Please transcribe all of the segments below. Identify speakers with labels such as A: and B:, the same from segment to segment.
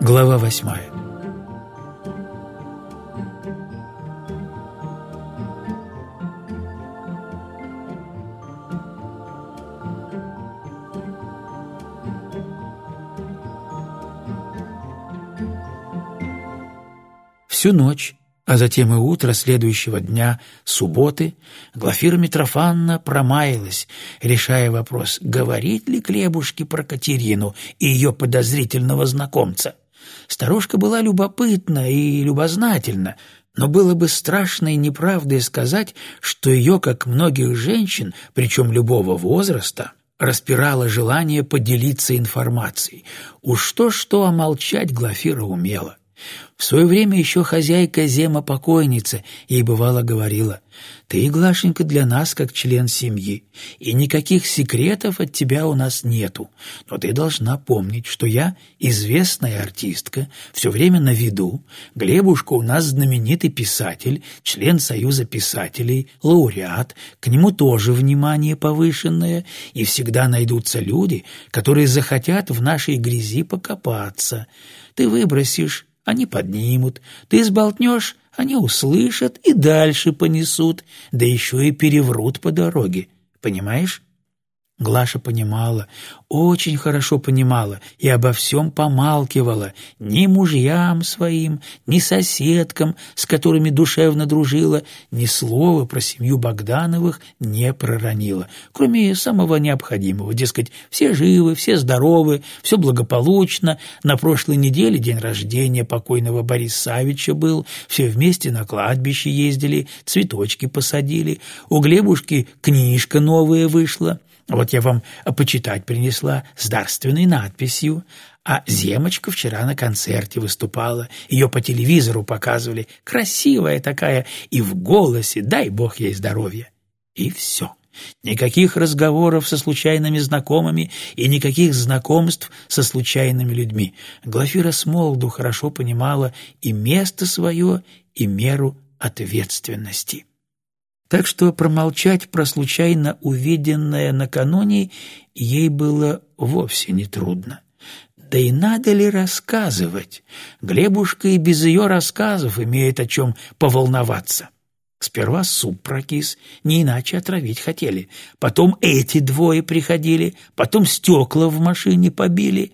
A: Глава восьмая Всю ночь а затем и утро следующего дня, субботы, Глафира Митрофанна промаялась, решая вопрос, говорит ли Клебушке про Катерину и ее подозрительного знакомца. Старушка была любопытна и любознательна, но было бы страшной неправдой сказать, что ее, как многих женщин, причем любого возраста, распирало желание поделиться информацией. Уж что-что, а молчать Глафира умела. В свое время еще хозяйка Зема-покойница ей бывало говорила, «Ты, Глашенька, для нас как член семьи, и никаких секретов от тебя у нас нету, но ты должна помнить, что я известная артистка, все время на виду, Глебушка у нас знаменитый писатель, член Союза писателей, лауреат, к нему тоже внимание повышенное, и всегда найдутся люди, которые захотят в нашей грязи покопаться. Ты выбросишь они поднимут, ты сболтнешь, они услышат и дальше понесут, да еще и переврут по дороге. Понимаешь? Глаша понимала, очень хорошо понимала и обо всем помалкивала, ни мужьям своим, ни соседкам, с которыми душевно дружила, ни слова про семью Богдановых не проронила, кроме самого необходимого, дескать, все живы, все здоровы, все благополучно, на прошлой неделе день рождения покойного Бориса Савича был, все вместе на кладбище ездили, цветочки посадили, у Глебушки книжка новая вышла, вот я вам почитать принесла с дарственной надписью. А Земочка вчера на концерте выступала, ее по телевизору показывали. Красивая такая, и в голосе, дай бог ей здоровья. И все. Никаких разговоров со случайными знакомыми и никаких знакомств со случайными людьми. Глафира Смолду хорошо понимала и место свое, и меру ответственности так что промолчать про случайно увиденное накануне ей было вовсе не трудно. Да и надо ли рассказывать? Глебушка и без ее рассказов имеет о чем поволноваться. Сперва суп прокис, не иначе отравить хотели. Потом эти двое приходили, потом стекла в машине побили.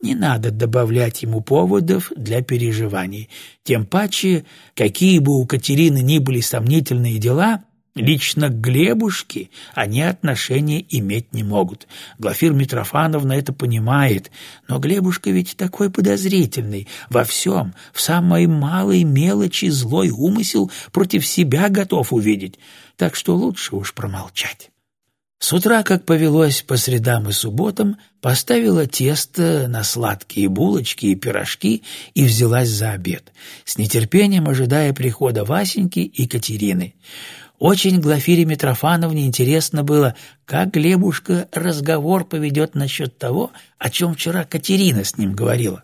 A: Не надо добавлять ему поводов для переживаний. Тем паче, какие бы у Катерины ни были сомнительные дела — Лично к Глебушке они отношения иметь не могут. Глафир Митрофановна это понимает, но Глебушка ведь такой подозрительный, во всем, в самой малой мелочи злой умысел против себя готов увидеть, так что лучше уж промолчать. С утра, как повелось по средам и субботам, поставила тесто на сладкие булочки и пирожки и взялась за обед, с нетерпением ожидая прихода Васеньки и Катерины. Очень Глафире Митрофановне интересно было, как Глебушка разговор поведет насчет того, о чем вчера Катерина с ним говорила.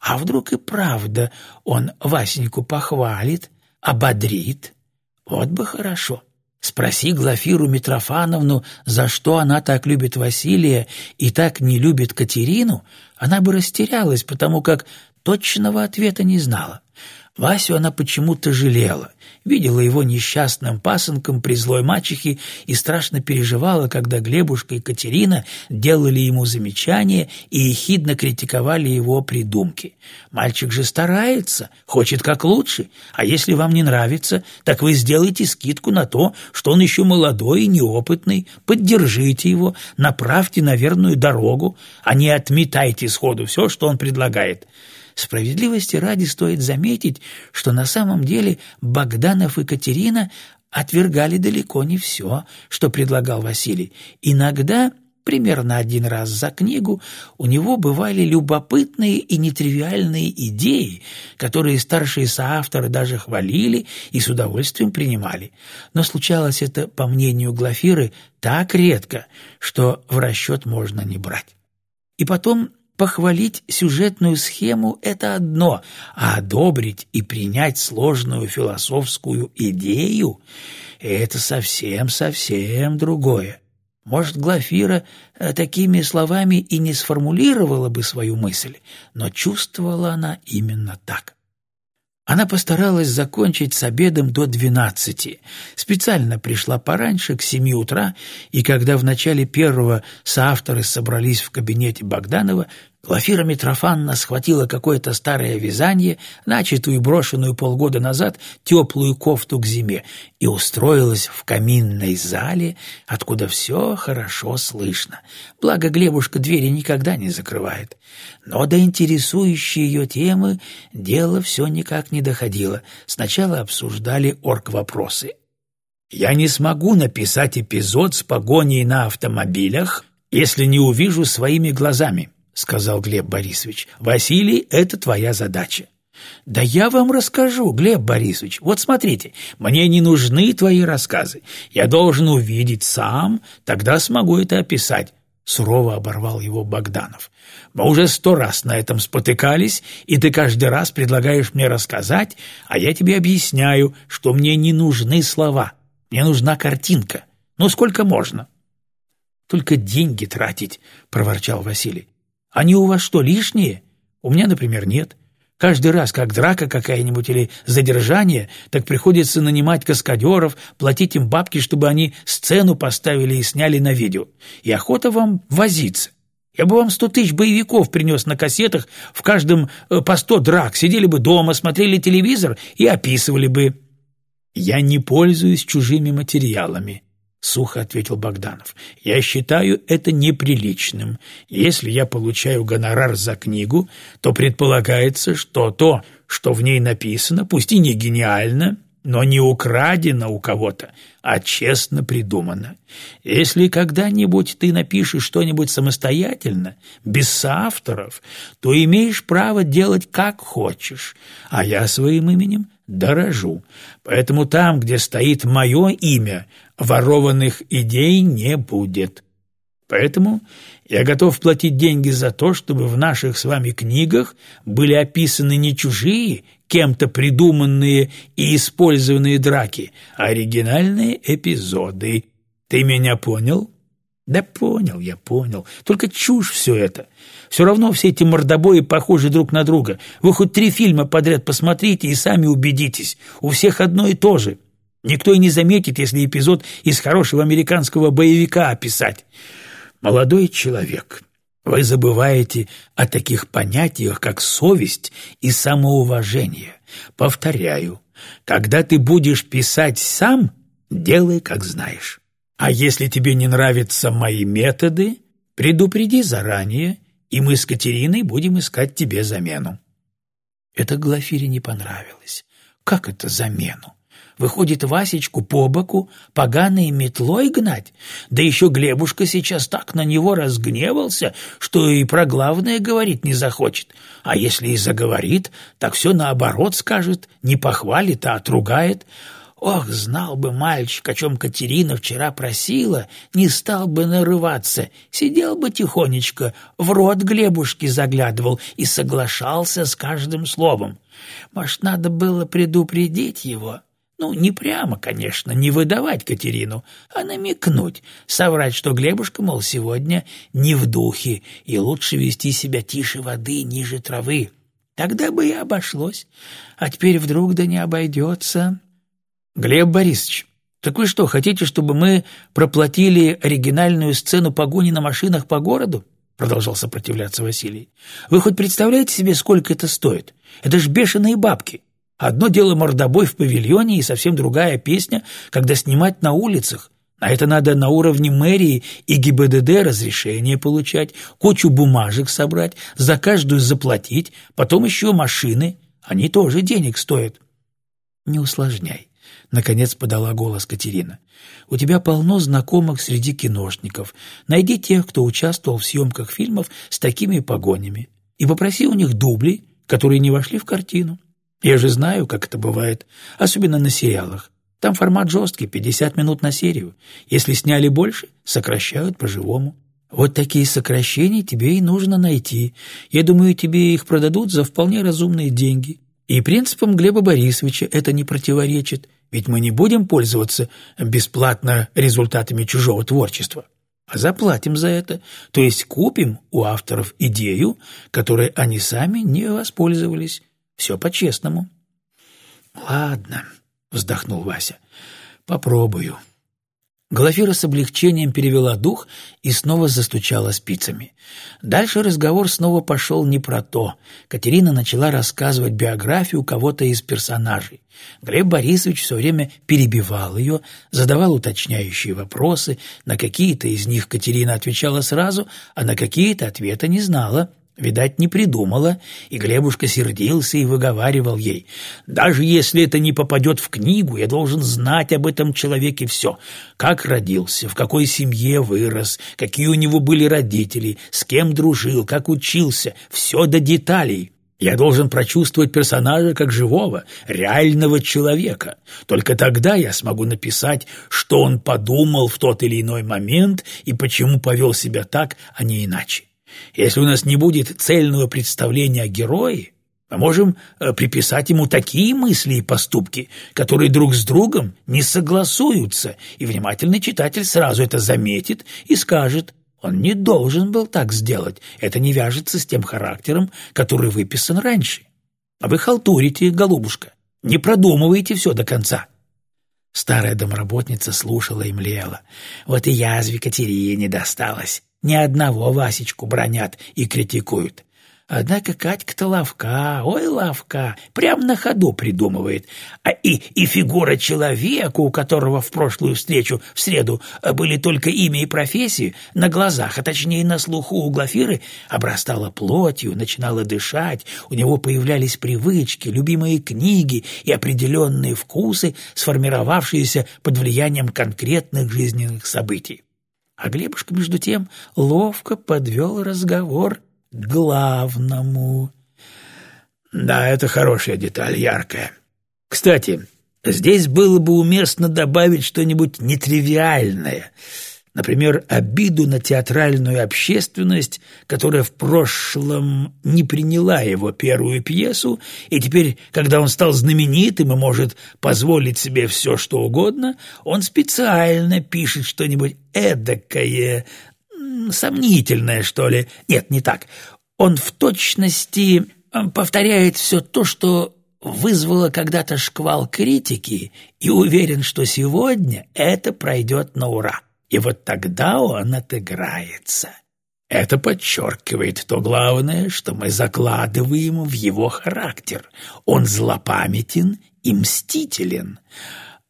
A: А вдруг и правда он Васеньку похвалит, ободрит? Вот бы хорошо. Спроси Глафиру Митрофановну, за что она так любит Василия и так не любит Катерину, она бы растерялась, потому как точного ответа не знала. Васю она почему-то жалела, видела его несчастным пасынком при злой мачехе и страшно переживала, когда Глебушка и Катерина делали ему замечания и ехидно критиковали его придумки. Мальчик же старается, хочет как лучше, а если вам не нравится, так вы сделайте скидку на то, что он еще молодой и неопытный, поддержите его, направьте на верную дорогу, а не отметайте сходу все, что он предлагает. Справедливости ради стоит заметить, что на самом деле Богданов и Катерина отвергали далеко не все, что предлагал Василий. Иногда, примерно один раз за книгу, у него бывали любопытные и нетривиальные идеи, которые старшие соавторы даже хвалили и с удовольствием принимали. Но случалось это, по мнению Глафиры, так редко, что в расчет можно не брать. И потом Похвалить сюжетную схему — это одно, а одобрить и принять сложную философскую идею — это совсем-совсем другое. Может, Глафира э, такими словами и не сформулировала бы свою мысль, но чувствовала она именно так. Она постаралась закончить с обедом до двенадцати. Специально пришла пораньше, к семи утра, и когда в начале первого соавторы собрались в кабинете Богданова, Глафира Митрофанна схватила какое-то старое вязание, начатую брошенную полгода назад теплую кофту к зиме, и устроилась в каминной зале, откуда все хорошо слышно. Благо Глебушка двери никогда не закрывает. Но до интересующей ее темы дело все никак не доходило. Сначала обсуждали орг-вопросы. «Я не смогу написать эпизод с погоней на автомобилях, если не увижу своими глазами», — сказал Глеб Борисович. «Василий, это твоя задача». «Да я вам расскажу, Глеб Борисович. Вот смотрите, мне не нужны твои рассказы. Я должен увидеть сам, тогда смогу это описать». Сурово оборвал его Богданов. «Мы уже сто раз на этом спотыкались, и ты каждый раз предлагаешь мне рассказать, а я тебе объясняю, что мне не нужны слова. Мне нужна картинка. Ну, сколько можно?» «Только деньги тратить», — проворчал Василий. Они у вас что, лишние? У меня, например, нет. Каждый раз, как драка какая-нибудь или задержание, так приходится нанимать каскадеров, платить им бабки, чтобы они сцену поставили и сняли на видео. И охота вам возиться. Я бы вам сто тысяч боевиков принес на кассетах, в каждом э, по сто драк, сидели бы дома, смотрели телевизор и описывали бы. Я не пользуюсь чужими материалами, — сухо ответил Богданов. «Я считаю это неприличным. Если я получаю гонорар за книгу, то предполагается, что то, что в ней написано, пусть и не гениально, но не украдено у кого-то, а честно придумано. Если когда-нибудь ты напишешь что-нибудь самостоятельно, без соавторов, то имеешь право делать как хочешь, а я своим именем дорожу. Поэтому там, где стоит мое имя, ворованных идей не будет. Поэтому я готов платить деньги за то, чтобы в наших с вами книгах были описаны не чужие, кем-то придуманные и использованные драки, а оригинальные эпизоды. Ты меня понял? Да понял я, понял. Только чушь все это. Все равно все эти мордобои похожи друг на друга. Вы хоть три фильма подряд посмотрите и сами убедитесь. У всех одно и то же. Никто и не заметит, если эпизод из хорошего американского боевика описать. Молодой человек, вы забываете о таких понятиях, как совесть и самоуважение. Повторяю, когда ты будешь писать сам, делай, как знаешь. А если тебе не нравятся мои методы, предупреди заранее, и мы с Катериной будем искать тебе замену. Это Глафире не понравилось. Как это замену? Выходит, Васечку по боку поганой метлой гнать? Да еще Глебушка сейчас так на него разгневался, что и про главное говорить не захочет. А если и заговорит, так все наоборот скажет, не похвалит, а отругает. Ох, знал бы мальчик, о чем Катерина вчера просила, не стал бы нарываться, сидел бы тихонечко, в рот Глебушки заглядывал и соглашался с каждым словом. Может, надо было предупредить его? Ну, не прямо, конечно, не выдавать Катерину, а намекнуть, соврать, что Глебушка, мол, сегодня не в духе, и лучше вести себя тише воды, ниже травы. Тогда бы и обошлось. А теперь вдруг да не обойдется. Глеб Борисович, так вы что, хотите, чтобы мы проплатили оригинальную сцену погони на машинах по городу? Продолжал сопротивляться Василий. Вы хоть представляете себе, сколько это стоит? Это ж бешеные бабки. Одно дело мордобой в павильоне и совсем другая песня, когда снимать на улицах. А это надо на уровне мэрии и ГИБДД разрешение получать, кучу бумажек собрать, за каждую заплатить, потом еще машины. Они тоже денег стоят. Не усложняй. Наконец подала голос Катерина. «У тебя полно знакомых среди киношников. Найди тех, кто участвовал в съемках фильмов с такими погонями, и попроси у них дубли, которые не вошли в картину. Я же знаю, как это бывает, особенно на сериалах. Там формат жесткий, 50 минут на серию. Если сняли больше, сокращают по-живому. Вот такие сокращения тебе и нужно найти. Я думаю, тебе их продадут за вполне разумные деньги. И принципам Глеба Борисовича это не противоречит, ведь мы не будем пользоваться бесплатно результатами чужого творчества. а заплатим за это, то есть купим у авторов идею, которой они сами не воспользовались. Все по-честному». «Ладно», — вздохнул Вася, — «попробую». Глафира с облегчением перевела дух и снова застучала спицами. Дальше разговор снова пошел не про то. Катерина начала рассказывать биографию кого-то из персонажей. Глеб Борисович все время перебивал ее, задавал уточняющие вопросы. На какие-то из них Катерина отвечала сразу, а на какие-то ответа не знала. Видать, не придумала, и Глебушка сердился и выговаривал ей. «Даже если это не попадет в книгу, я должен знать об этом человеке все. Как родился, в какой семье вырос, какие у него были родители, с кем дружил, как учился, все до деталей». Я должен прочувствовать персонажа как живого, реального человека. Только тогда я смогу написать, что он подумал в тот или иной момент и почему повел себя так, а не иначе. Если у нас не будет цельного представления о герое, мы можем э, приписать ему такие мысли и поступки, которые друг с другом не согласуются, и внимательный читатель сразу это заметит и скажет «он не должен был так сделать, это не вяжется с тем характером, который выписан раньше». А вы халтурите, голубушка, не продумываете все до конца. Старая домработница слушала и млела. Вот и язве Катерине досталось. Ни одного Васечку бронят и критикуют. Однако Катька-то ловка, ой, ловка, прям на ходу придумывает. А и, и фигура человека, у которого в прошлую встречу в среду были только имя и профессии, на глазах, а точнее на слуху у Глафиры, обрастала плотью, начинала дышать, у него появлялись привычки, любимые книги и определенные вкусы, сформировавшиеся под влиянием конкретных жизненных событий. А Глебушка, между тем, ловко подвел разговор к главному. Да, это хорошая деталь, яркая. Кстати, здесь было бы уместно добавить что-нибудь нетривиальное — Например, обиду на театральную общественность, которая в прошлом не приняла его первую пьесу, и теперь, когда он стал знаменитым и может позволить себе все, что угодно, он специально пишет что-нибудь эдакое, сомнительное, что ли. Нет, не так. Он в точности повторяет все то, что вызвало когда-то шквал критики, и уверен, что сегодня это пройдет на ура и вот тогда он отыграется. Это подчеркивает то главное, что мы закладываем в его характер. Он злопамятен и мстителен.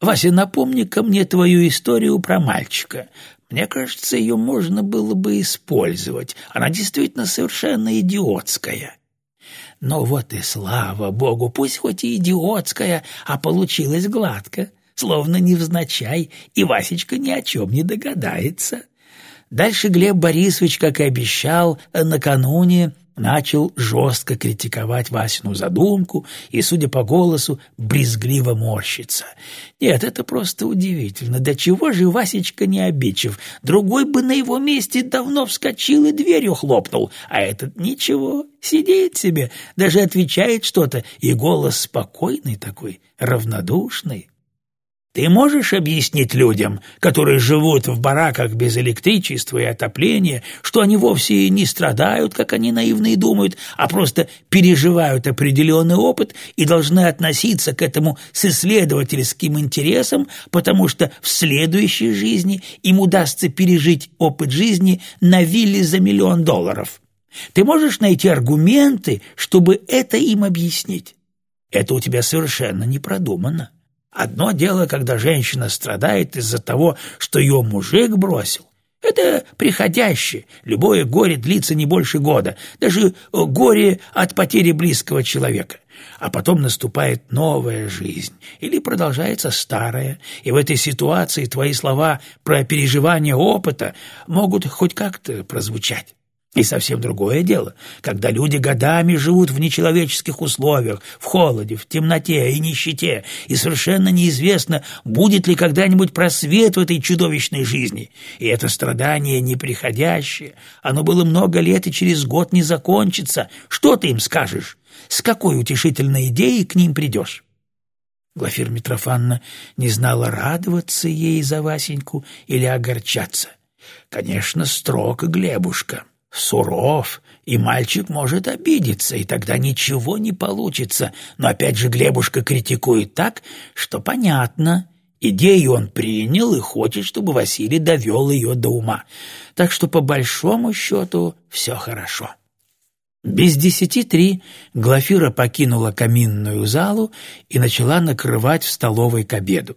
A: Вася, напомни-ка мне твою историю про мальчика. Мне кажется, ее можно было бы использовать. Она действительно совершенно идиотская. Но вот и слава богу, пусть хоть и идиотская, а получилось гладко словно невзначай, и Васечка ни о чем не догадается. Дальше Глеб Борисович, как и обещал, накануне начал жестко критиковать Васину задумку и, судя по голосу, брезгливо морщиться. Нет, это просто удивительно. До чего же Васечка не обидчив? Другой бы на его месте давно вскочил и дверью хлопнул, а этот ничего, сидит себе, даже отвечает что-то, и голос спокойный такой, равнодушный. Ты можешь объяснить людям, которые живут в бараках без электричества и отопления, что они вовсе не страдают, как они наивно и думают, а просто переживают определенный опыт и должны относиться к этому с исследовательским интересом, потому что в следующей жизни им удастся пережить опыт жизни на вилле за миллион долларов? Ты можешь найти аргументы, чтобы это им объяснить? Это у тебя совершенно не продумано. Одно дело, когда женщина страдает из-за того, что ее мужик бросил. Это приходящее. Любое горе длится не больше года. Даже горе от потери близкого человека. А потом наступает новая жизнь. Или продолжается старая. И в этой ситуации твои слова про переживание опыта могут хоть как-то прозвучать. И совсем другое дело, когда люди годами живут в нечеловеческих условиях, в холоде, в темноте и нищете, и совершенно неизвестно, будет ли когда-нибудь просвет в этой чудовищной жизни. И это страдание неприходящее, оно было много лет и через год не закончится. Что ты им скажешь? С какой утешительной идеей к ним придешь? Глафира Митрофановна не знала, радоваться ей за Васеньку или огорчаться. Конечно, строг Глебушка, суров, и мальчик может обидеться, и тогда ничего не получится. Но опять же Глебушка критикует так, что понятно. Идею он принял и хочет, чтобы Василий довел ее до ума. Так что по большому счету все хорошо. Без десяти три Глафира покинула каминную залу и начала накрывать в столовой к обеду.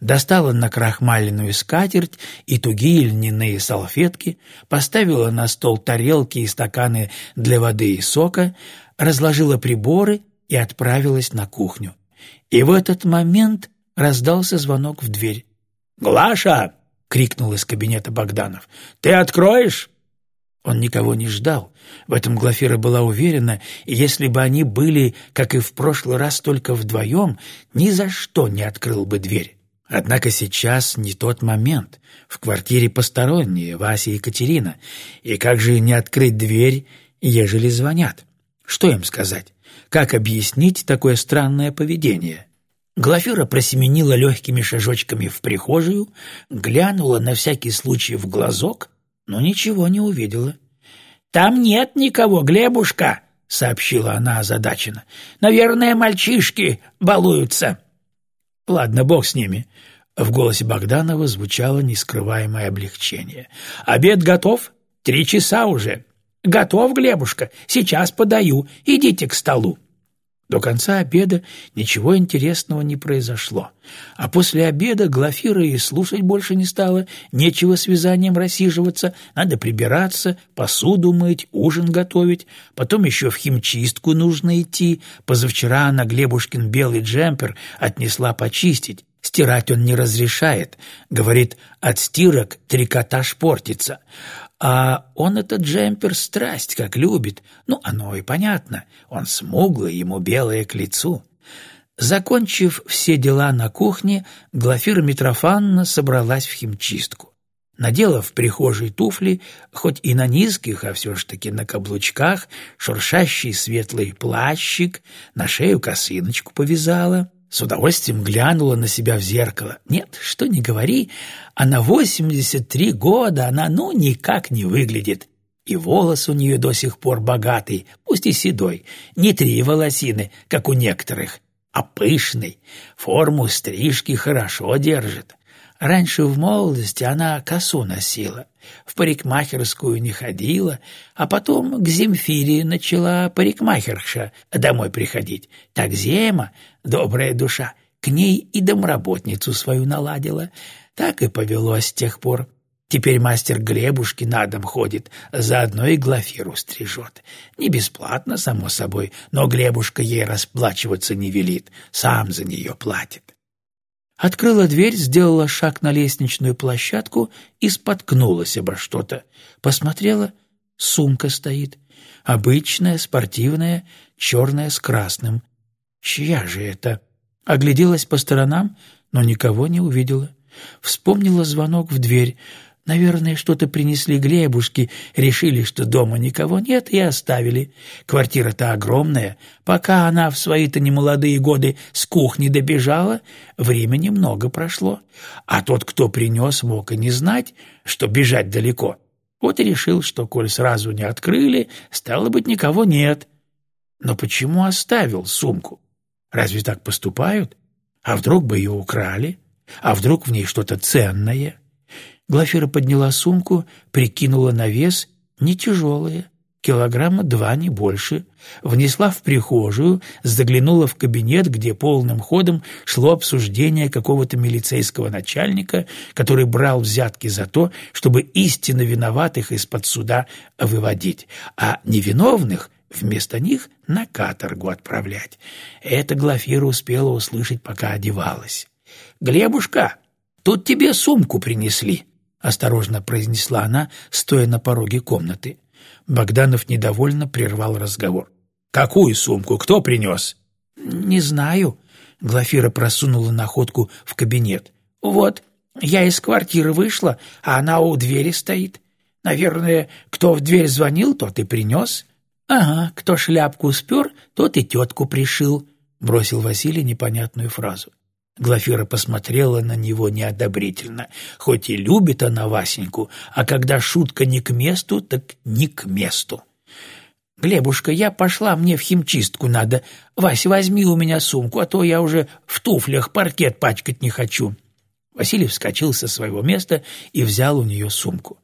A: Достала накрахмаленную скатерть и тугие льняные салфетки, поставила на стол тарелки и стаканы для воды и сока, разложила приборы и отправилась на кухню. И в этот момент раздался звонок в дверь. «Глаша!» — крикнул из кабинета Богданов. «Ты откроешь?» Он никого не ждал. В этом Глафира была уверена, и если бы они были, как и в прошлый раз, только вдвоем, ни за что не открыл бы дверь. Однако сейчас не тот момент. В квартире посторонние, Вася и Екатерина. И как же не открыть дверь, ежели звонят? Что им сказать? Как объяснить такое странное поведение? Глафира просеменила легкими шажочками в прихожую, глянула на всякий случай в глазок, но ничего не увидела. «Там нет никого, Глебушка!» — сообщила она озадаченно. «Наверное, мальчишки балуются». «Ладно, бог с ними». В голосе Богданова звучало нескрываемое облегчение. «Обед готов? Три часа уже». «Готов, Глебушка. Сейчас подаю. Идите к столу». До конца обеда ничего интересного не произошло, а после обеда Глафира и слушать больше не стала, нечего с вязанием рассиживаться, надо прибираться, посуду мыть, ужин готовить, потом еще в химчистку нужно идти, позавчера она Глебушкин белый джемпер отнесла почистить, стирать он не разрешает, говорит, от стирок трикотаж портится, а он этот джемпер страсть как любит. Ну, оно и понятно. Он смуглый, ему белое к лицу. Закончив все дела на кухне, Глафира Митрофановна собралась в химчистку. Надела в прихожей туфли, хоть и на низких, а все ж таки на каблучках, шуршащий светлый плащик, на шею косыночку повязала — с удовольствием глянула на себя в зеркало. Нет, что не говори, а на восемьдесят три года она ну никак не выглядит. И волос у нее до сих пор богатый, пусть и седой, не три волосины, как у некоторых, а пышный, форму стрижки хорошо держит. Раньше в молодости она косу носила, в парикмахерскую не ходила, а потом к Земфире начала парикмахерша домой приходить. Так Зема, добрая душа, к ней и домработницу свою наладила. Так и повелось с тех пор. Теперь мастер Глебушки на дом ходит, заодно и Глафиру стрижет. Не бесплатно, само собой, но Глебушка ей расплачиваться не велит, сам за нее платит. Открыла дверь, сделала шаг на лестничную площадку и споткнулась обо что-то. Посмотрела — сумка стоит. Обычная, спортивная, черная с красным. Чья же это? Огляделась по сторонам, но никого не увидела. Вспомнила звонок в дверь. Наверное, что-то принесли Глебушки, решили, что дома никого нет, и оставили. Квартира-то огромная. Пока она в свои-то немолодые годы с кухни добежала, времени много прошло. А тот, кто принес, мог и не знать, что бежать далеко. Вот и решил, что, коль сразу не открыли, стало быть, никого нет. Но почему оставил сумку? Разве так поступают? А вдруг бы ее украли? А вдруг в ней что-то ценное?» Глафира подняла сумку, прикинула на вес, не тяжелая, килограмма два, не больше, внесла в прихожую, заглянула в кабинет, где полным ходом шло обсуждение какого-то милицейского начальника, который брал взятки за то, чтобы истинно виноватых из-под суда выводить, а невиновных вместо них на каторгу отправлять. Это Глафира успела услышать, пока одевалась. «Глебушка, тут тебе сумку принесли», осторожно произнесла она, стоя на пороге комнаты. Богданов недовольно прервал разговор. «Какую сумку? Кто принес?» «Не знаю». Глафира просунула находку в кабинет. «Вот, я из квартиры вышла, а она у двери стоит. Наверное, кто в дверь звонил, тот и принес». «Ага, кто шляпку спер, тот и тетку пришил», — бросил Василий непонятную фразу. Глафира посмотрела на него неодобрительно. Хоть и любит она Васеньку, а когда шутка не к месту, так не к месту. «Глебушка, я пошла, мне в химчистку надо. Вась, возьми у меня сумку, а то я уже в туфлях паркет пачкать не хочу». Василий вскочил со своего места и взял у нее сумку.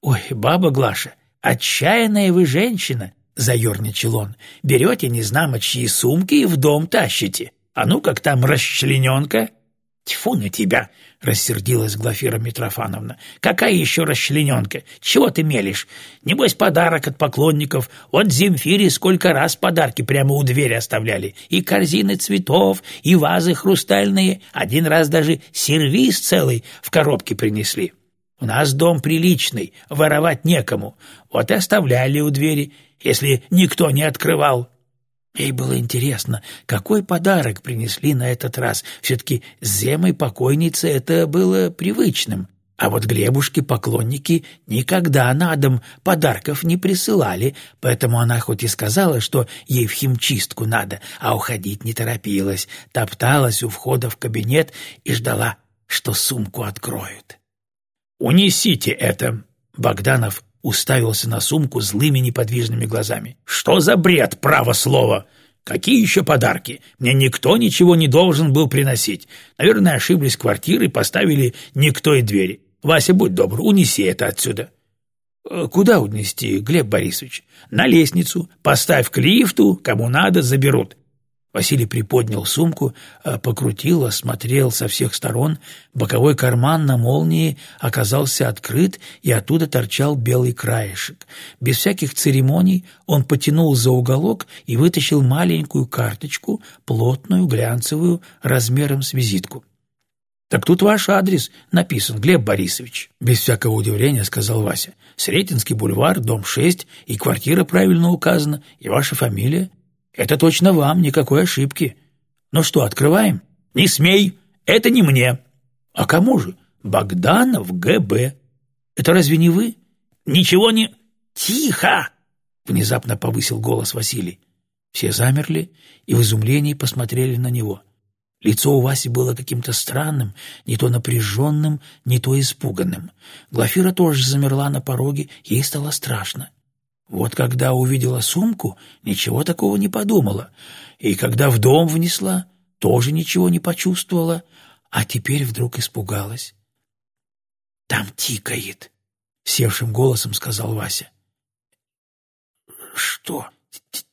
A: «Ой, баба Глаша, отчаянная вы женщина!» — заерничал он. «Берете незнамо чьи сумки и в дом тащите. А ну, как там расчлененка?» «Тьфу на тебя!» — рассердилась Глафира Митрофановна. «Какая еще расчлененка? Чего ты мелешь? Небось, подарок от поклонников. Вот Земфире сколько раз подарки прямо у двери оставляли. И корзины цветов, и вазы хрустальные. Один раз даже сервиз целый в коробке принесли. У нас дом приличный, воровать некому. Вот и оставляли у двери, если никто не открывал. Ей было интересно, какой подарок принесли на этот раз. Все-таки с Земой покойницы это было привычным. А вот Глебушке поклонники никогда на дом подарков не присылали, поэтому она хоть и сказала, что ей в химчистку надо, а уходить не торопилась, топталась у входа в кабинет и ждала, что сумку откроют. «Унесите это!» Богданов уставился на сумку злыми неподвижными глазами. «Что за бред, право слово? Какие еще подарки? Мне никто ничего не должен был приносить. Наверное, ошиблись квартиры, поставили никто и двери. Вася, будь добр, унеси это отсюда». «Э, «Куда унести, Глеб Борисович?» «На лестницу. Поставь к лифту, кому надо, заберут. Василий приподнял сумку, э, покрутил, осмотрел со всех сторон. Боковой карман на молнии оказался открыт, и оттуда торчал белый краешек. Без всяких церемоний он потянул за уголок и вытащил маленькую карточку, плотную, глянцевую, размером с визитку. «Так тут ваш адрес написан, Глеб Борисович», — без всякого удивления сказал Вася. «Сретенский бульвар, дом 6, и квартира правильно указана, и ваша фамилия». Это точно вам, никакой ошибки. Ну что, открываем? Не смей, это не мне. А кому же? Богданов ГБ. Это разве не вы? Ничего не... Тихо! Внезапно повысил голос Василий. Все замерли и в изумлении посмотрели на него. Лицо у Васи было каким-то странным, не то напряженным, не то испуганным. Глафира тоже замерла на пороге, ей стало страшно. Вот когда увидела сумку, ничего такого не подумала, и когда в дом внесла, тоже ничего не почувствовала, а теперь вдруг испугалась. «Там тикает», — севшим голосом сказал Вася. «Что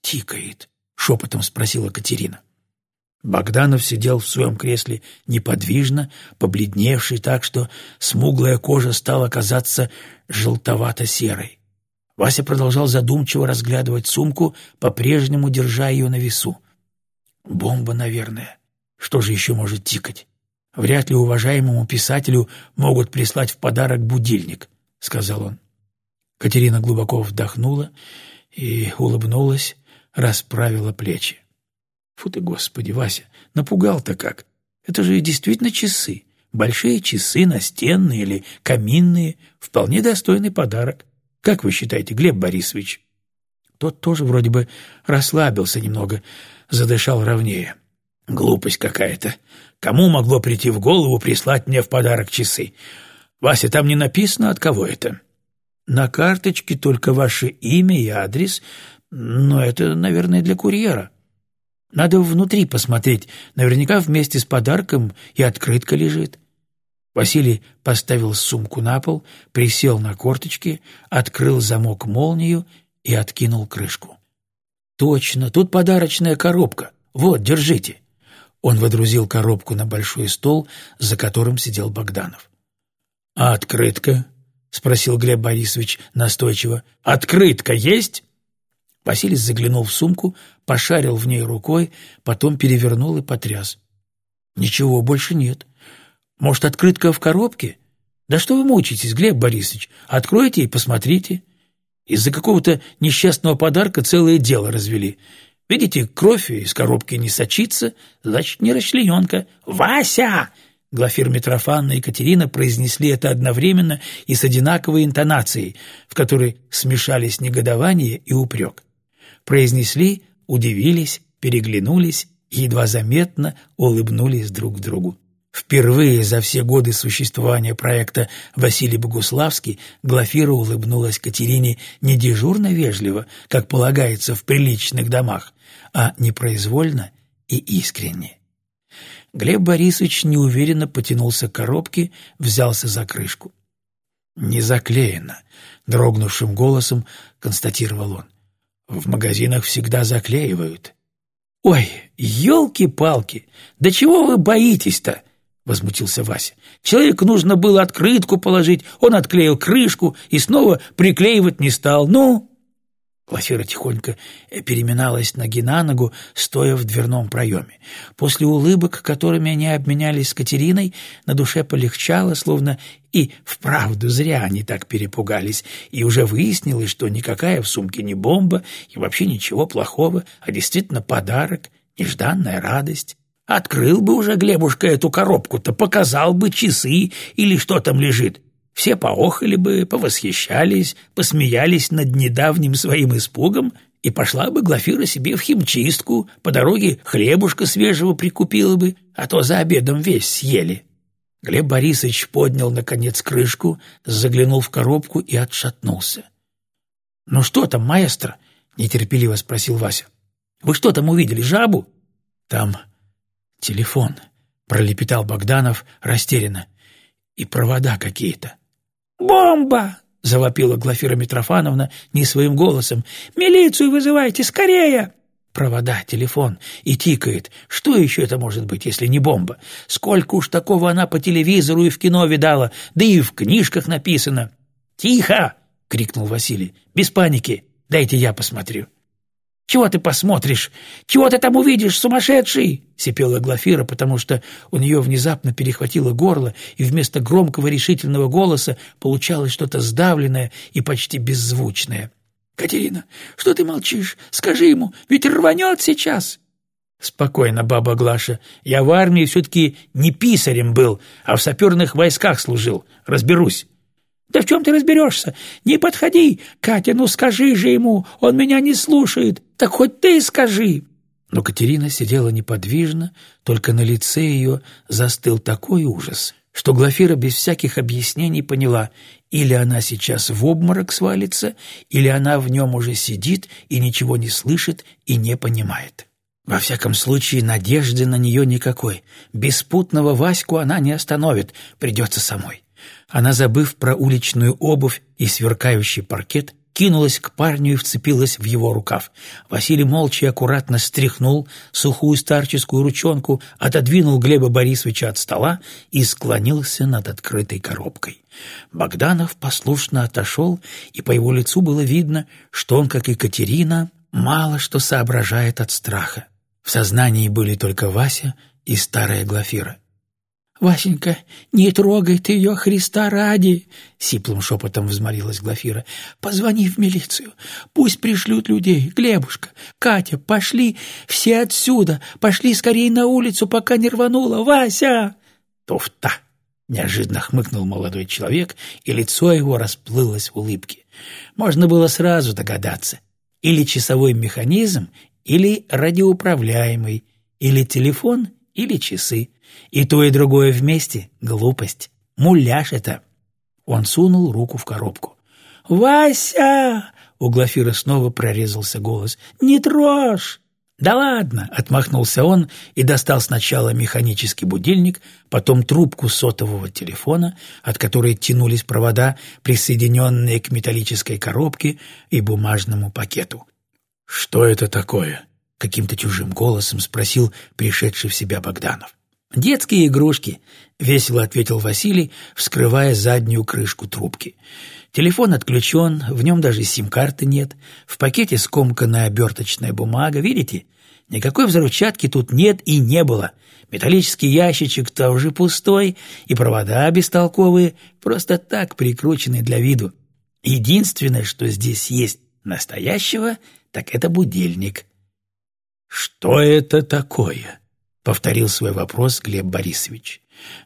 A: тикает?» — шепотом спросила Катерина. Богданов сидел в своем кресле неподвижно, побледневший так, что смуглая кожа стала казаться желтовато-серой. Вася продолжал задумчиво разглядывать сумку, по-прежнему держа ее на весу. «Бомба, наверное. Что же еще может тикать? Вряд ли уважаемому писателю могут прислать в подарок будильник», — сказал он. Катерина глубоко вдохнула и улыбнулась, расправила плечи. «Фу ты, Господи, Вася, напугал-то как! Это же действительно часы. Большие часы, настенные или каминные, вполне достойный подарок. Как вы считаете, Глеб Борисович?» Тот тоже вроде бы расслабился немного, задышал ровнее. «Глупость какая-то. Кому могло прийти в голову прислать мне в подарок часы? Вася, там не написано, от кого это?» «На карточке только ваше имя и адрес, но это, наверное, для курьера. Надо внутри посмотреть, наверняка вместе с подарком и открытка лежит». Василий поставил сумку на пол, присел на корточки, открыл замок молнию и откинул крышку. «Точно, тут подарочная коробка. Вот, держите». Он водрузил коробку на большой стол, за которым сидел Богданов. «А открытка?» — спросил Глеб Борисович настойчиво. «Открытка есть?» Василий заглянул в сумку, пошарил в ней рукой, потом перевернул и потряс. «Ничего больше нет. Может, открытка в коробке? Да что вы мучаетесь, Глеб Борисович? Откройте и посмотрите. Из-за какого-то несчастного подарка целое дело развели. Видите, кровь из коробки не сочится, значит, не расчлененка. «Вася!» Глафир Митрофанна и Екатерина произнесли это одновременно и с одинаковой интонацией, в которой смешались негодование и упрек. Произнесли, удивились, переглянулись и едва заметно улыбнулись друг другу. Впервые за все годы существования проекта Василий Богуславский Глафира улыбнулась Катерине не дежурно вежливо, как полагается в приличных домах, а непроизвольно и искренне. Глеб Борисович неуверенно потянулся к коробке, взялся за крышку. «Не заклеено», — дрогнувшим голосом констатировал он. «В магазинах всегда заклеивают». «Ой, елки-палки! Да чего вы боитесь-то?» — возмутился Вася. «Человеку нужно было открытку положить, он отклеил крышку и снова приклеивать не стал. Ну...» Глафира тихонько переминалась ноги на ногу, стоя в дверном проеме. После улыбок, которыми они обменялись с Катериной, на душе полегчало, словно и вправду зря они так перепугались, и уже выяснилось, что никакая в сумке не бомба и вообще ничего плохого, а действительно подарок, нежданная радость. Открыл бы уже Глебушка эту коробку-то, показал бы часы или что там лежит. Все поохали бы, повосхищались, посмеялись над недавним своим испугом, и пошла бы Глафира себе в химчистку, по дороге хлебушка свежего прикупила бы, а то за обедом весь съели. Глеб Борисович поднял, наконец, крышку, заглянул в коробку и отшатнулся. — Ну что там, маэстро? — нетерпеливо спросил Вася. — Вы что там увидели, жабу? — Там телефон, — пролепетал Богданов растерянно. — И провода какие-то.
B: «Бомба!»
A: — завопила Глафира Митрофановна не своим голосом.
B: «Милицию вызывайте, скорее!»
A: Провода, телефон и тикает. Что еще это может быть, если не бомба? Сколько уж такого она по телевизору и в кино видала, да и в книжках написано. «Тихо!» — крикнул Василий. «Без паники. Дайте я посмотрю».
B: «Чего ты посмотришь? Чего ты там увидишь, сумасшедший?» — сипела Глафира, потому что у нее внезапно перехватило горло, и вместо громкого решительного голоса получалось что-то сдавленное и почти беззвучное. «Катерина, что ты молчишь? Скажи ему, ведь рванет сейчас!»
A: «Спокойно, баба Глаша. Я в армии все-таки не писарем был, а в саперных войсках служил. Разберусь.
B: «Да в чем ты разберешься? Не подходи! Катя, ну скажи же ему, он меня не слушает! Так хоть ты скажи!»
A: Но Катерина сидела неподвижно, только на лице ее застыл такой ужас, что Глафира без всяких объяснений поняла, или она сейчас в обморок свалится, или она в нем уже сидит и ничего не слышит и не понимает. Во всяком случае, надежды на нее никакой. Беспутного Ваську она не остановит, придется самой. Она, забыв про уличную обувь и сверкающий паркет, кинулась к парню и вцепилась в его рукав. Василий молча и аккуратно стряхнул сухую старческую ручонку, отодвинул Глеба Борисовича от стола и склонился над открытой коробкой. Богданов послушно отошел, и по его лицу было видно, что он, как и Катерина, мало что соображает от страха. В сознании были только Вася и старая Глафира.
B: «Васенька, не трогай ты ее, Христа ради!» — сиплым шепотом взмолилась Глафира. «Позвони в милицию. Пусть пришлют людей. Глебушка, Катя, пошли все отсюда. Пошли скорее на улицу, пока не рвануло. Вася!»
A: «Туфта!» — неожиданно хмыкнул молодой человек, и лицо его расплылось в улыбке. Можно было сразу догадаться. Или часовой механизм, или радиоуправляемый, или телефон, или часы. И то, и другое вместе — глупость. Муляж это. Он сунул руку в коробку.
B: «Вася!» — у Глафира снова прорезался голос. «Не трожь!»
A: «Да ладно!» — отмахнулся он и достал сначала механический будильник, потом трубку сотового телефона, от которой тянулись провода, присоединенные к металлической коробке и бумажному пакету. «Что это такое?» — каким-то чужим голосом спросил пришедший в себя Богданов. «Детские игрушки», — весело ответил Василий, вскрывая заднюю крышку трубки. «Телефон отключен, в нем даже сим-карты нет, в пакете скомканная оберточная бумага, видите? Никакой взрывчатки тут нет и не было. Металлический ящичек тоже пустой, и провода бестолковые, просто так прикручены для виду. Единственное, что здесь есть настоящего, так это будильник». «Что это такое?» Повторил свой вопрос Глеб Борисович.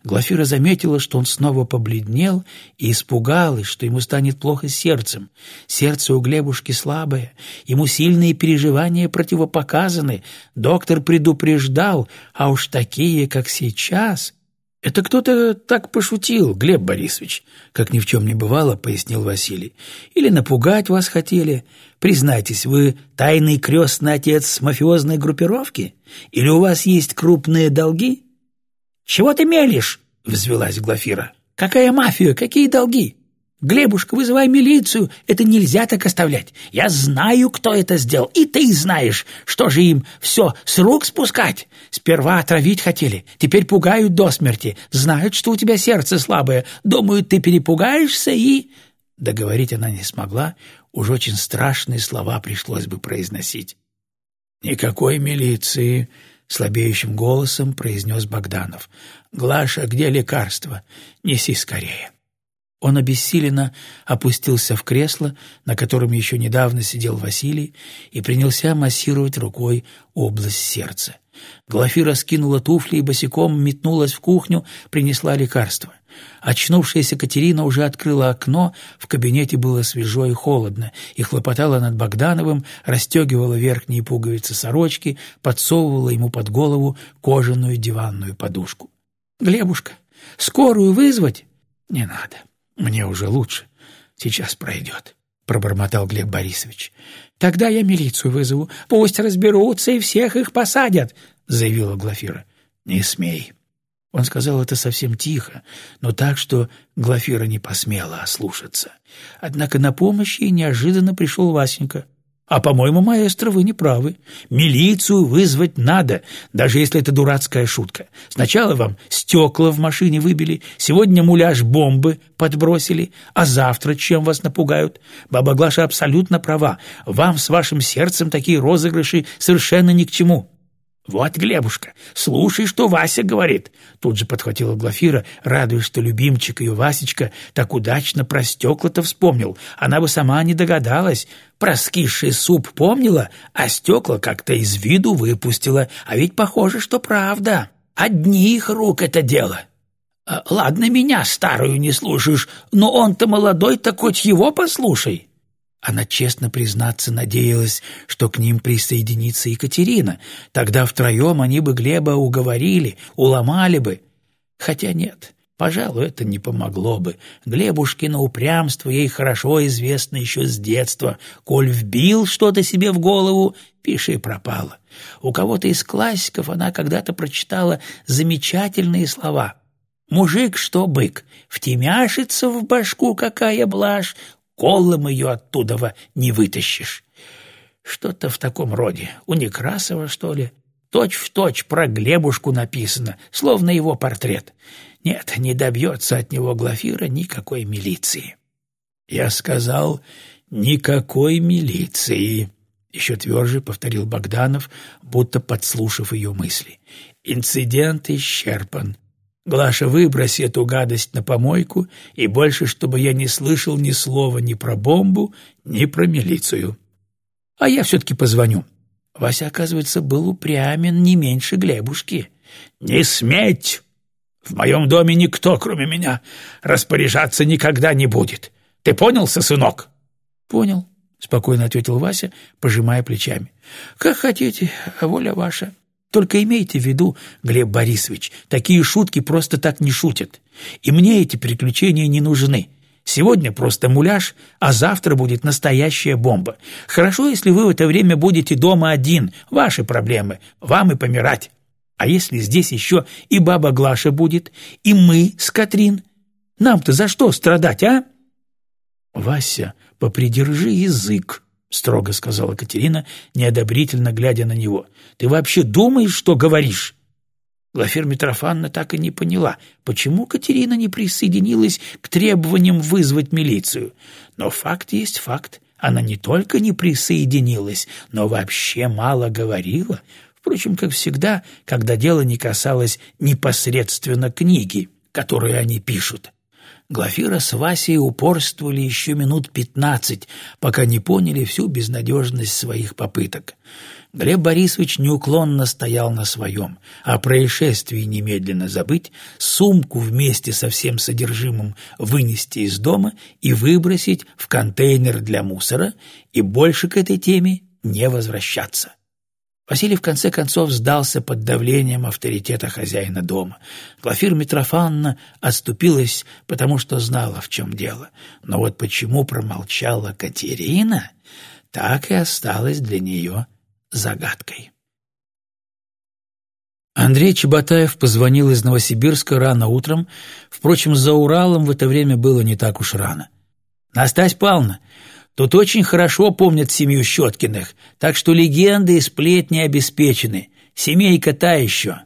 A: Глафира заметила, что он снова побледнел и испугалась, что ему станет плохо с сердцем. Сердце у Глебушки слабое, ему сильные переживания противопоказаны. Доктор предупреждал, а уж такие, как сейчас... «Это кто-то так пошутил, Глеб Борисович», — как ни в чем не бывало, — пояснил Василий. «Или напугать вас хотели. Признайтесь, вы тайный крестный отец мафиозной группировки? Или у вас есть крупные долги?» «Чего ты мелешь?» — взвелась Глафира. «Какая мафия? Какие долги?» «Глебушка, вызывай милицию, это нельзя так оставлять. Я знаю, кто это сделал, и ты знаешь. Что же им, все с рук спускать? Сперва отравить хотели, теперь пугают до смерти. Знают, что у тебя сердце слабое, думают, ты перепугаешься и...» Договорить она не смогла, уж очень страшные слова пришлось бы произносить. «Никакой милиции», слабеющим голосом произнес Богданов. «Глаша, где лекарство? Неси скорее». Он обессиленно опустился в кресло, на котором еще недавно сидел Василий, и принялся массировать рукой область сердца. Глафира скинула туфли и босиком метнулась в кухню, принесла лекарство. Очнувшаяся Катерина уже открыла окно, в кабинете было свежо и холодно, и хлопотала над Богдановым, расстегивала верхние пуговицы сорочки, подсовывала ему под голову кожаную диванную подушку. «Глебушка, скорую вызвать?» «Не надо, мне уже лучше, сейчас пройдет», — пробормотал Глеб Борисович. «Тогда я милицию вызову, пусть разберутся и всех их посадят», — заявила Глафира. «Не смей», он сказал это совсем тихо, но так, что Глафира не посмела ослушаться. Однако на помощь ей неожиданно пришел Васенька. «А, по-моему, маэстро, вы не правы. Милицию вызвать надо, даже если это дурацкая шутка. Сначала вам стекла в машине выбили, сегодня муляж бомбы подбросили, а завтра чем вас напугают? Баба Глаша абсолютно права. Вам с вашим сердцем такие розыгрыши совершенно ни к чему». «Вот, Глебушка, слушай, что Вася говорит!» Тут же подхватила Глафира, радуясь, что любимчик ее Васечка так удачно про стекла-то вспомнил. Она бы сама не догадалась. Про скисший суп помнила, а стекла как-то из виду выпустила. А ведь похоже, что правда. Одних рук это дело. А, «Ладно, меня, старую, не слушаешь, но он-то молодой, так хоть его послушай!» Она честно признаться надеялась, что к ним присоединится Екатерина. Тогда втроем они бы Глеба уговорили, уломали бы. Хотя нет, пожалуй, это не помогло бы. Глебушкино упрямство ей хорошо известно еще с детства. Коль вбил что-то себе в голову, пиши пропало. У кого-то из классиков она когда-то прочитала замечательные слова — Мужик, что бык, втемяшится в башку какая блажь, колом ее оттуда не вытащишь. Что-то в таком роде. У Некрасова, что ли? Точь в точь про Глебушку написано, словно его портрет. Нет, не добьется от него Глафира никакой милиции. Я сказал, никакой милиции. Еще тверже повторил Богданов, будто подслушав ее мысли. Инцидент исчерпан. Глаша, выбрось эту гадость на помойку, и больше, чтобы я не слышал ни слова ни про бомбу, ни про милицию. А я все-таки позвоню. Вася, оказывается, был упрямен не меньше Глебушки. «Не сметь! В моем доме никто, кроме меня, распоряжаться никогда не будет. Ты понял, сынок?» «Понял», — спокойно ответил Вася, пожимая плечами. «Как хотите, воля ваша». Только имейте в виду, Глеб Борисович, такие шутки просто так не шутят. И мне эти приключения не нужны. Сегодня просто муляж, а завтра будет настоящая бомба. Хорошо, если вы в это время будете дома один. Ваши проблемы. Вам и помирать. А если здесь еще и баба Глаша будет, и мы с Катрин? Нам-то за что страдать, а? Вася, попридержи язык, — строго сказала Катерина, неодобрительно глядя на него. «Ты вообще думаешь, что говоришь?» Глафира Митрофановна так и не поняла, почему Катерина не присоединилась к требованиям вызвать милицию. Но факт есть факт. Она не только не присоединилась, но вообще мало говорила. Впрочем, как всегда, когда дело не касалось непосредственно книги, которую они пишут. Глафира с Васей упорствовали еще минут пятнадцать, пока не поняли всю безнадежность своих попыток. Глеб Борисович неуклонно стоял на своем, о происшествии немедленно забыть, сумку вместе со всем содержимым вынести из дома и выбросить в контейнер для мусора и больше к этой теме не возвращаться. Василий в конце концов сдался под давлением авторитета хозяина дома. Глафира Митрофановна отступилась, потому что знала, в чем дело. Но вот почему промолчала Катерина, так и осталось для нее загадкой. Андрей Чеботаев позвонил из Новосибирска рано утром, впрочем, за Уралом в это время было не так уж рано. «Настась Павловна, тут очень хорошо помнят семью Щеткиных, так что легенды и сплетни обеспечены. Семейка та еще».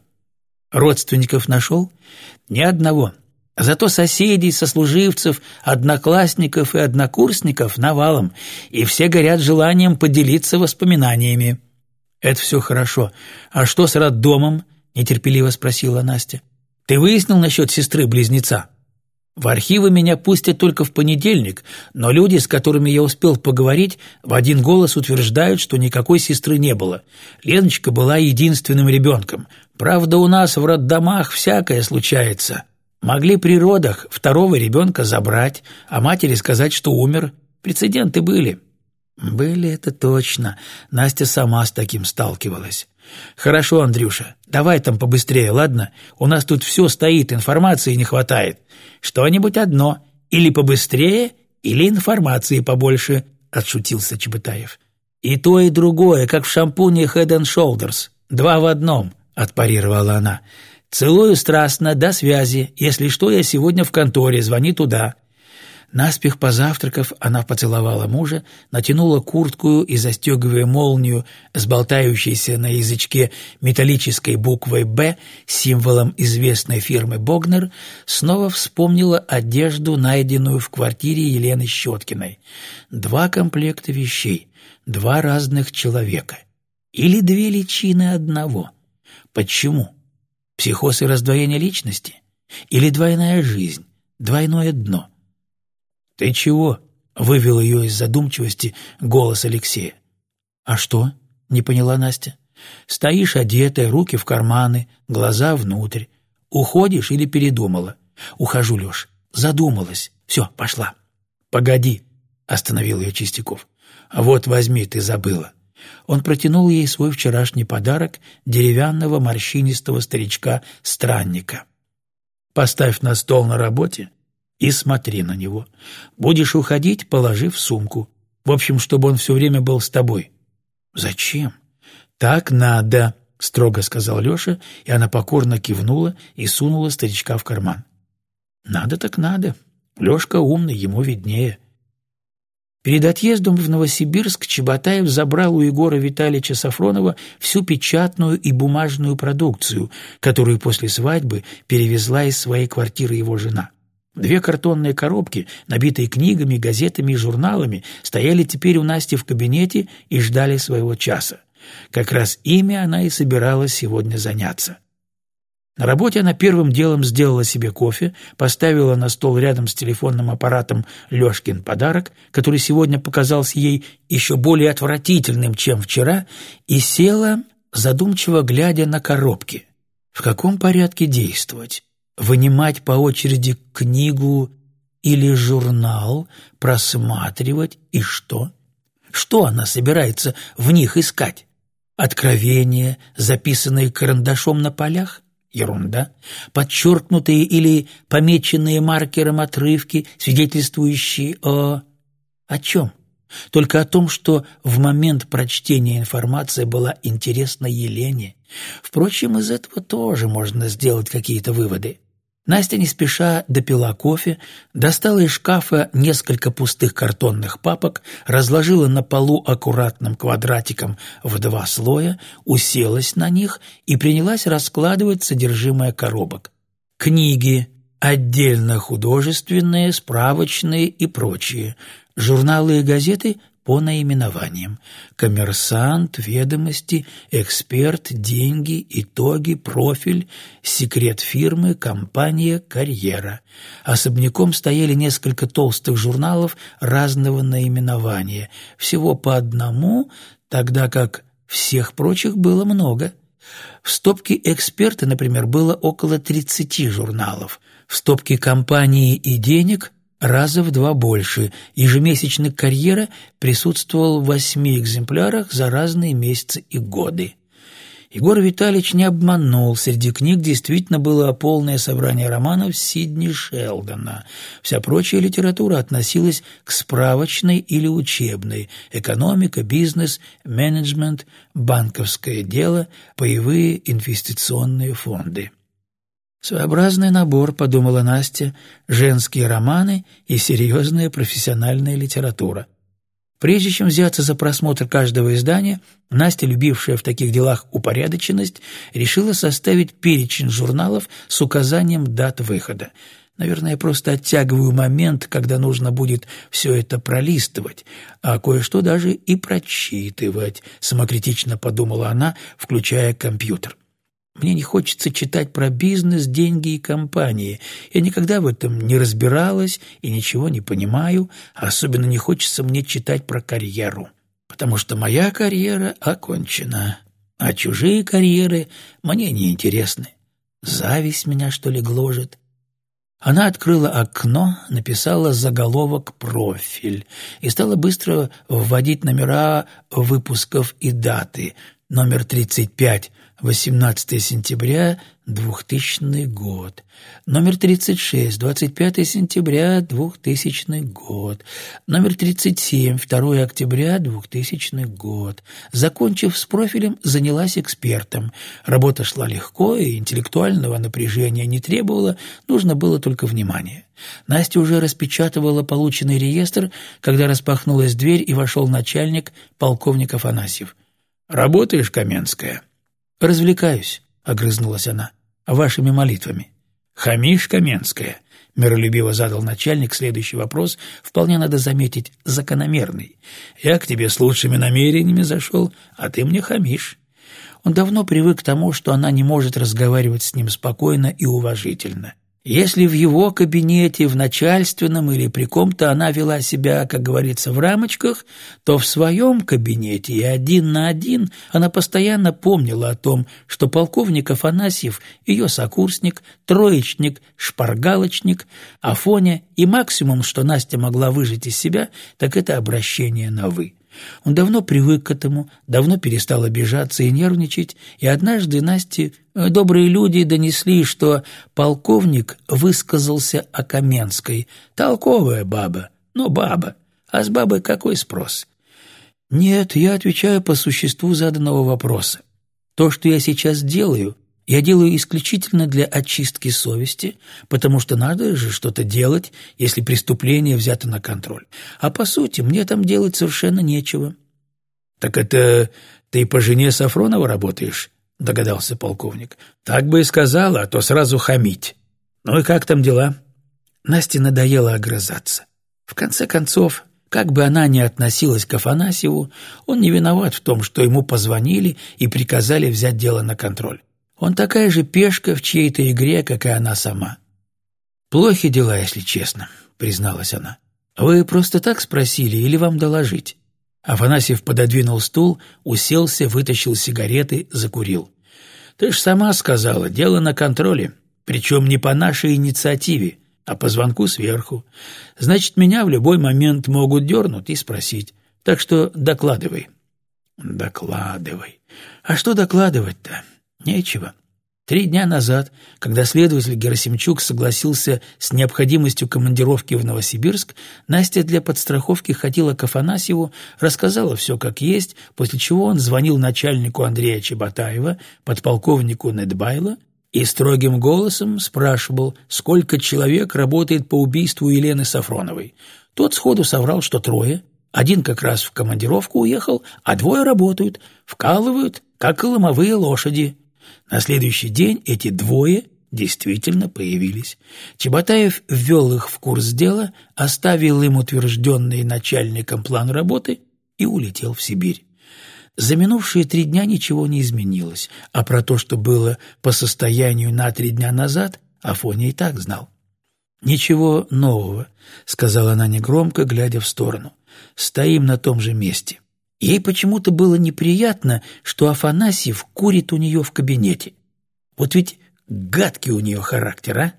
A: «Родственников нашел?» «Ни одного. Зато соседей, сослуживцев, одноклассников и однокурсников навалом, и все горят желанием поделиться воспоминаниями». «Это все хорошо. А что с роддомом?» — нетерпеливо спросила Настя. «Ты выяснил насчет сестры-близнеца?» «В архивы меня пустят только в понедельник, но люди, с которыми я успел поговорить, в один голос утверждают, что никакой сестры не было. Леночка была единственным ребенком. Правда, у нас в роддомах всякое случается. Могли при родах второго ребенка забрать, а матери сказать, что умер. Прецеденты были». Были это точно. Настя сама с таким сталкивалась. Хорошо, Андрюша, давай там побыстрее, ладно? У нас тут все стоит, информации не хватает. Что-нибудь одно. Или побыстрее, или информации побольше, отшутился Чеботаев. И то, и другое, как в шампуне Head and Shoulders. Два в одном, отпарировала она. Целую страстно, до связи. Если что, я сегодня в конторе, звони туда. Наспех позавтракав, она поцеловала мужа, натянула куртку и, застегивая молнию с болтающейся на язычке металлической буквой «Б», символом известной фирмы «Богнер», снова вспомнила одежду, найденную в квартире Елены Щеткиной. Два комплекта вещей, два разных человека. Или две личины одного. Почему? Психоз и раздвоение личности? Или двойная жизнь, двойное дно? «Ты чего?» — вывел ее из задумчивости голос Алексея. «А что?» — не поняла Настя. «Стоишь одетая, руки в карманы, глаза внутрь. Уходишь или передумала?» «Ухожу, Леш. Задумалась. Все, пошла». «Погоди», — остановил ее Чистяков. «Вот возьми, ты забыла». Он протянул ей свой вчерашний подарок деревянного морщинистого старичка-странника. «Поставь на стол на работе, и смотри на него. Будешь уходить, положи в сумку. В общем, чтобы он все время был с тобой». «Зачем?» «Так надо», — строго сказал Леша, и она покорно кивнула и сунула старичка в карман. «Надо так надо. Лешка умный, ему виднее». Перед отъездом в Новосибирск Чеботаев забрал у Егора Витальевича Сафронова всю печатную и бумажную продукцию, которую после свадьбы перевезла из своей квартиры его жена. Две картонные коробки, набитые книгами, газетами и журналами, стояли теперь у Насти в кабинете и ждали своего часа. Как раз ими она и собиралась сегодня заняться. На работе она первым делом сделала себе кофе, поставила на стол рядом с телефонным аппаратом Лёшкин подарок, который сегодня показался ей еще более отвратительным, чем вчера, и села, задумчиво глядя на коробки. В каком порядке действовать? Вынимать по очереди книгу или журнал, просматривать и что? Что она собирается в них искать? Откровения, записанные карандашом на полях? Ерунда. Подчеркнутые или помеченные маркером отрывки, свидетельствующие о... О чем? Только о том, что в момент прочтения информация была интересна Елене. Впрочем, из этого тоже можно сделать какие-то выводы. Настя не спеша допила кофе, достала из шкафа несколько пустых картонных папок, разложила на полу аккуратным квадратиком в два слоя, уселась на них и принялась раскладывать содержимое коробок. Книги, отдельно художественные, справочные и прочие, журналы и газеты по наименованиям «Коммерсант», «Ведомости», «Эксперт», «Деньги», «Итоги», «Профиль», «Секрет фирмы», «Компания», «Карьера». Особняком стояли несколько толстых журналов разного наименования, всего по одному, тогда как всех прочих было много. В стопке «Эксперта», например, было около 30 журналов, в стопке «Компании и денег» раза в два больше. Ежемесячник «Карьера» присутствовал в восьми экземплярах за разные месяцы и годы. Егор Витальевич не обманул. Среди книг действительно было полное собрание романов Сидни Шелдона. Вся прочая литература относилась к справочной или учебной. Экономика, бизнес, менеджмент, банковское дело, паевые инвестиционные фонды. Своеобразный набор, подумала Настя, женские романы и серьезная профессиональная литература. Прежде чем взяться за просмотр каждого издания, Настя, любившая в таких делах упорядоченность, решила составить перечень журналов с указанием дат выхода. Наверное, я просто оттягиваю момент, когда нужно будет все это пролистывать, а кое-что даже и прочитывать, самокритично подумала она, включая компьютер. Мне не хочется читать про бизнес, деньги и компании. Я никогда в этом не разбиралась и ничего не понимаю, особенно не хочется мне читать про карьеру, потому что моя карьера окончена, а чужие карьеры мне не интересны. Зависть меня, что ли, гложет? Она открыла окно, написала заголовок «Профиль» и стала быстро вводить номера выпусков и даты. Номер 35 18 сентября 2000 год. Номер 36, 25 сентября 2000 год. Номер 37, 2 октября 2000 год. Закончив с профилем, занялась экспертом. Работа шла легко и интеллектуального напряжения не требовала, нужно было только внимание. Настя уже распечатывала полученный реестр, когда распахнулась дверь и вошел начальник, полковник Афанасьев. «Работаешь, Каменская?» «Развлекаюсь», — огрызнулась она, — «вашими молитвами». «Хамишь, Каменская?» — миролюбиво задал начальник следующий вопрос, вполне надо заметить, закономерный. «Я к тебе с лучшими намерениями зашел, а ты мне хамишь». Он давно привык к тому, что она не может разговаривать с ним спокойно и уважительно. Если в его кабинете, в начальственном или при ком-то она вела себя, как говорится, в рамочках, то в своем кабинете и один на один она постоянно помнила о том, что полковник Афанасьев – ее сокурсник, троечник, шпаргалочник, Афоня, и максимум, что Настя могла выжить из себя, так это обращение на «вы». Он давно привык к этому, давно перестал обижаться и нервничать, и однажды Насте э, добрые люди донесли, что полковник высказался о Каменской. Толковая баба, но баба. А с бабой какой спрос? Нет, я отвечаю по существу заданного вопроса. То, что я сейчас делаю, я делаю исключительно для очистки совести, потому что надо же что-то делать, если преступление взято на контроль. А по сути, мне там делать совершенно нечего. — Так это ты по жене Сафронова работаешь? — догадался полковник. — Так бы и сказала, а то сразу хамить. Ну и как там дела? Насте надоело огрызаться. В конце концов, как бы она ни относилась к Афанасьеву, он не виноват в том, что ему позвонили и приказали взять дело на контроль. Он такая же пешка в чьей-то игре, как и она сама. «Плохи дела, если честно», — призналась она. «Вы просто так спросили или вам доложить?» Афанасьев пододвинул стул, уселся, вытащил сигареты, закурил. «Ты ж сама сказала, дело на контроле, причем не по нашей инициативе, а по звонку сверху. Значит, меня в любой момент могут дернуть и спросить. Так что докладывай». «Докладывай. А что докладывать-то? Нечего. Три дня назад, когда следователь Герасимчук согласился с необходимостью командировки в Новосибирск, Настя для подстраховки ходила к Афанасьеву, рассказала все как есть, после чего он звонил начальнику Андрея Чеботаева, подполковнику Недбайла, и строгим голосом спрашивал, сколько человек работает по убийству Елены Сафроновой. Тот сходу соврал, что трое. Один как раз в командировку уехал, а двое работают, вкалывают, как ломовые лошади. На следующий день эти двое действительно появились. Чеботаев ввел их в курс дела, оставил им утвержденный начальником план работы и улетел в Сибирь. За минувшие три дня ничего не изменилось, а про то, что было по состоянию на три дня назад, Афоня и так знал. «Ничего нового», — сказала она негромко, глядя в сторону. «Стоим на том же месте». Ей почему-то было неприятно, что Афанасьев курит у нее в кабинете. Вот ведь гадкий у нее характер, а?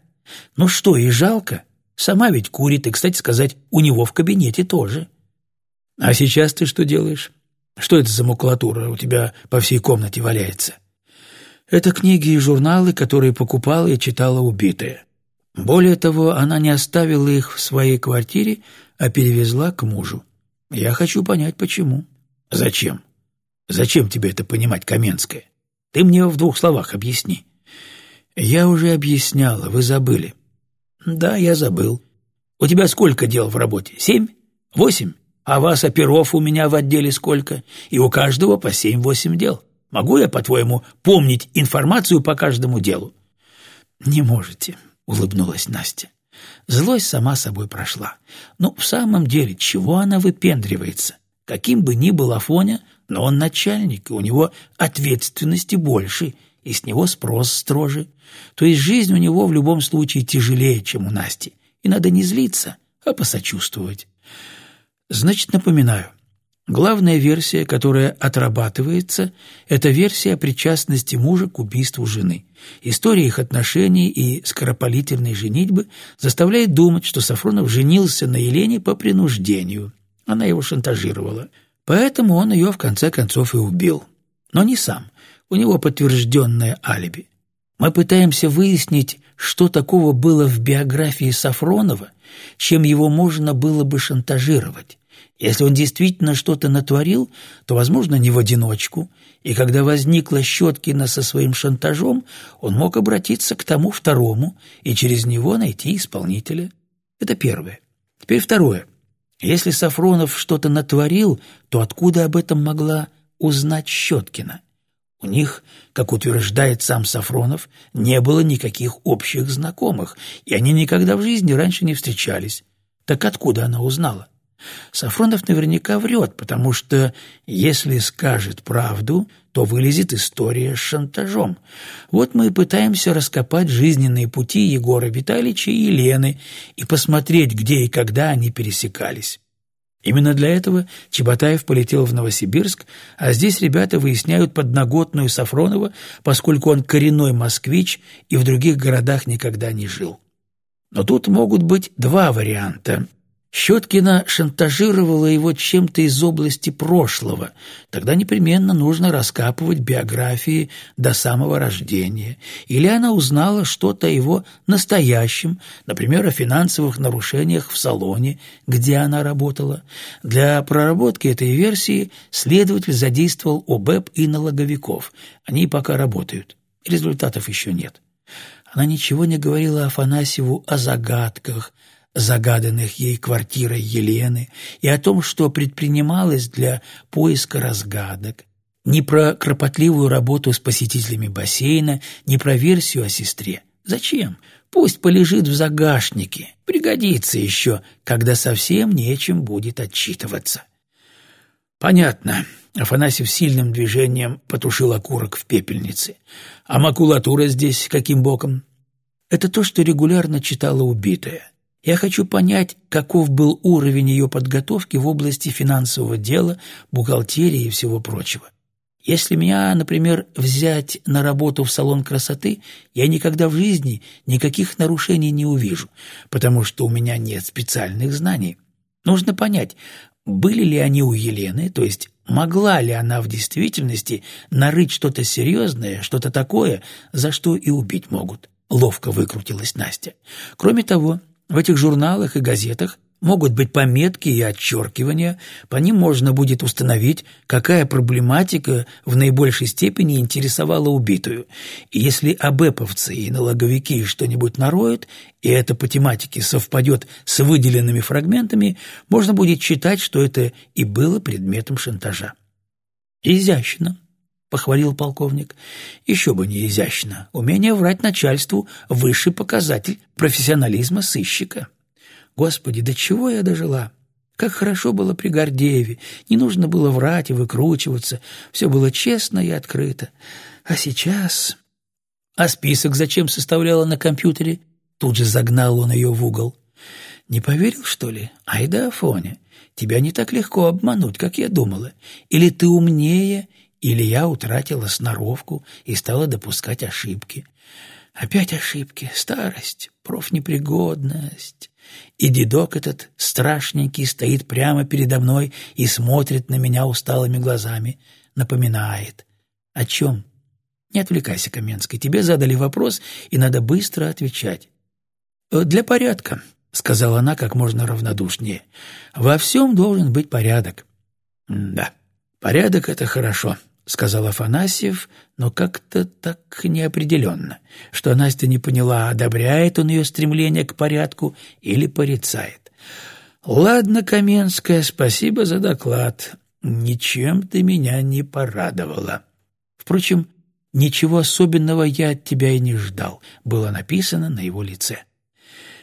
A: Ну что, и жалко? Сама ведь курит, и, кстати сказать, у него в кабинете тоже. А сейчас ты что делаешь? Что это за макулатура у тебя по всей комнате валяется? Это книги и журналы, которые покупала и читала убитая. Более того, она не оставила их в своей квартире, а перевезла к мужу. Я хочу понять, почему. Зачем? Зачем тебе это понимать, Каменская? Ты мне в двух словах объясни. Я уже объясняла, вы забыли. Да, я забыл. У тебя сколько дел в работе? Семь? Восемь? А вас, оперов, у меня в отделе сколько? И у каждого по семь-восемь дел. Могу я, по-твоему, помнить информацию по каждому делу? Не можете, улыбнулась Настя. Злость сама собой прошла. Но в самом деле, чего она выпендривается? Каким бы ни был Афоня, но он начальник, и у него ответственности больше, и с него спрос строже. То есть жизнь у него в любом случае тяжелее, чем у Насти. И надо не злиться, а посочувствовать. Значит, напоминаю, главная версия, которая отрабатывается, это версия причастности мужа к убийству жены. История их отношений и скоропалительной женитьбы заставляет думать, что Сафронов женился на Елене по принуждению. Она его шантажировала. Поэтому он ее в конце концов и убил. Но не сам. У него подтвержденное алиби. Мы пытаемся выяснить, что такого было в биографии Сафронова, чем его можно было бы шантажировать. Если он действительно что-то натворил, то, возможно, не в одиночку, и когда возникла Щеткина со своим шантажом, он мог обратиться к тому второму и через него найти исполнителя. Это первое. Теперь второе. Если Сафронов что-то натворил, то откуда об этом могла узнать Щеткина? У них, как утверждает сам Сафронов, не было никаких общих знакомых, и они никогда в жизни раньше не встречались. Так откуда она узнала? Сафронов наверняка врет, потому что если скажет правду, то вылезет история с шантажом. Вот мы и пытаемся раскопать жизненные пути Егора Витальевича и Елены и посмотреть, где и когда они пересекались. Именно для этого Чеботаев полетел в Новосибирск, а здесь ребята выясняют подноготную Сафронова, поскольку он коренной москвич и в других городах никогда не жил. Но тут могут быть два варианта, Щеткина шантажировала его чем-то из области прошлого. Тогда непременно нужно раскапывать биографии до самого рождения. Или она узнала что-то о его настоящем, например, о финансовых нарушениях в салоне, где она работала. Для проработки этой версии следователь задействовал ОБЭП и налоговиков. Они пока работают. Результатов еще нет. Она ничего не говорила Афанасьеву о загадках, загаданных ей квартирой Елены и о том, что предпринималось для поиска разгадок, ни про кропотливую работу с посетителями бассейна, ни про версию о сестре. Зачем? Пусть полежит в загашнике, пригодится еще, когда совсем нечем будет отчитываться. Понятно. Афанасьев сильным движением потушил окурок в пепельнице. А макулатура здесь каким боком? Это то, что регулярно читала убитая. Я хочу понять, каков был уровень ее подготовки в области финансового дела, бухгалтерии и всего прочего. Если меня, например, взять на работу в салон красоты, я никогда в жизни никаких нарушений не увижу, потому что у меня нет специальных знаний. Нужно понять, были ли они у Елены, то есть могла ли она в действительности нарыть что-то серьезное, что-то такое, за что и убить могут. Ловко выкрутилась Настя. Кроме того, в этих журналах и газетах могут быть пометки и отчеркивания, по ним можно будет установить, какая проблематика в наибольшей степени интересовала убитую. И если абэповцы и налоговики что-нибудь нароют, и это по тематике совпадет с выделенными фрагментами, можно будет считать, что это и было предметом шантажа. Изящно. — похвалил полковник. «Еще бы не изящно. Умение врать начальству — высший показатель профессионализма сыщика. Господи, до чего я дожила? Как хорошо было при Гордееве, не нужно было врать и выкручиваться, все было честно и открыто. А сейчас... А список зачем составляла на компьютере? Тут же загнал он ее в угол. Не поверил, что ли? Ай да, Афоня, тебя не так легко обмануть, как я думала. Или ты умнее, или я утратила сноровку и стала допускать ошибки. Опять ошибки, старость, профнепригодность. И дедок этот страшненький стоит прямо передо мной и смотрит на меня усталыми глазами, напоминает. О чем? Не отвлекайся, Каменский, тебе задали вопрос, и надо быстро отвечать. «Для порядка», — сказала она как можно равнодушнее. «Во всем должен быть порядок». «Да, порядок — это хорошо», — сказал Афанасьев, но как-то так неопределенно, что Настя не поняла, одобряет он ее стремление к порядку или порицает. «Ладно, Каменская, спасибо за доклад. Ничем ты меня не порадовала. Впрочем, ничего особенного я от тебя и не ждал», — было написано на его лице.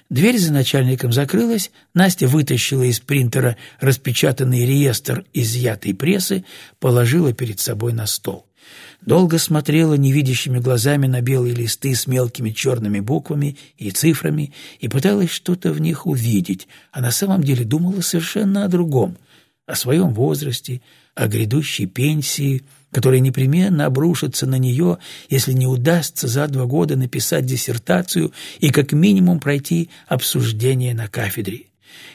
A: Дверь за начальником закрылась, Настя вытащила из принтера распечатанный реестр изъятой прессы, положила перед собой на стол. Долго смотрела невидящими глазами на белые листы с мелкими черными буквами и цифрами и пыталась что-то в них увидеть, а на самом деле думала совершенно о другом, о своем возрасте, о грядущей пенсии – который непременно обрушится на нее, если не удастся за два года написать диссертацию и как минимум пройти обсуждение на кафедре.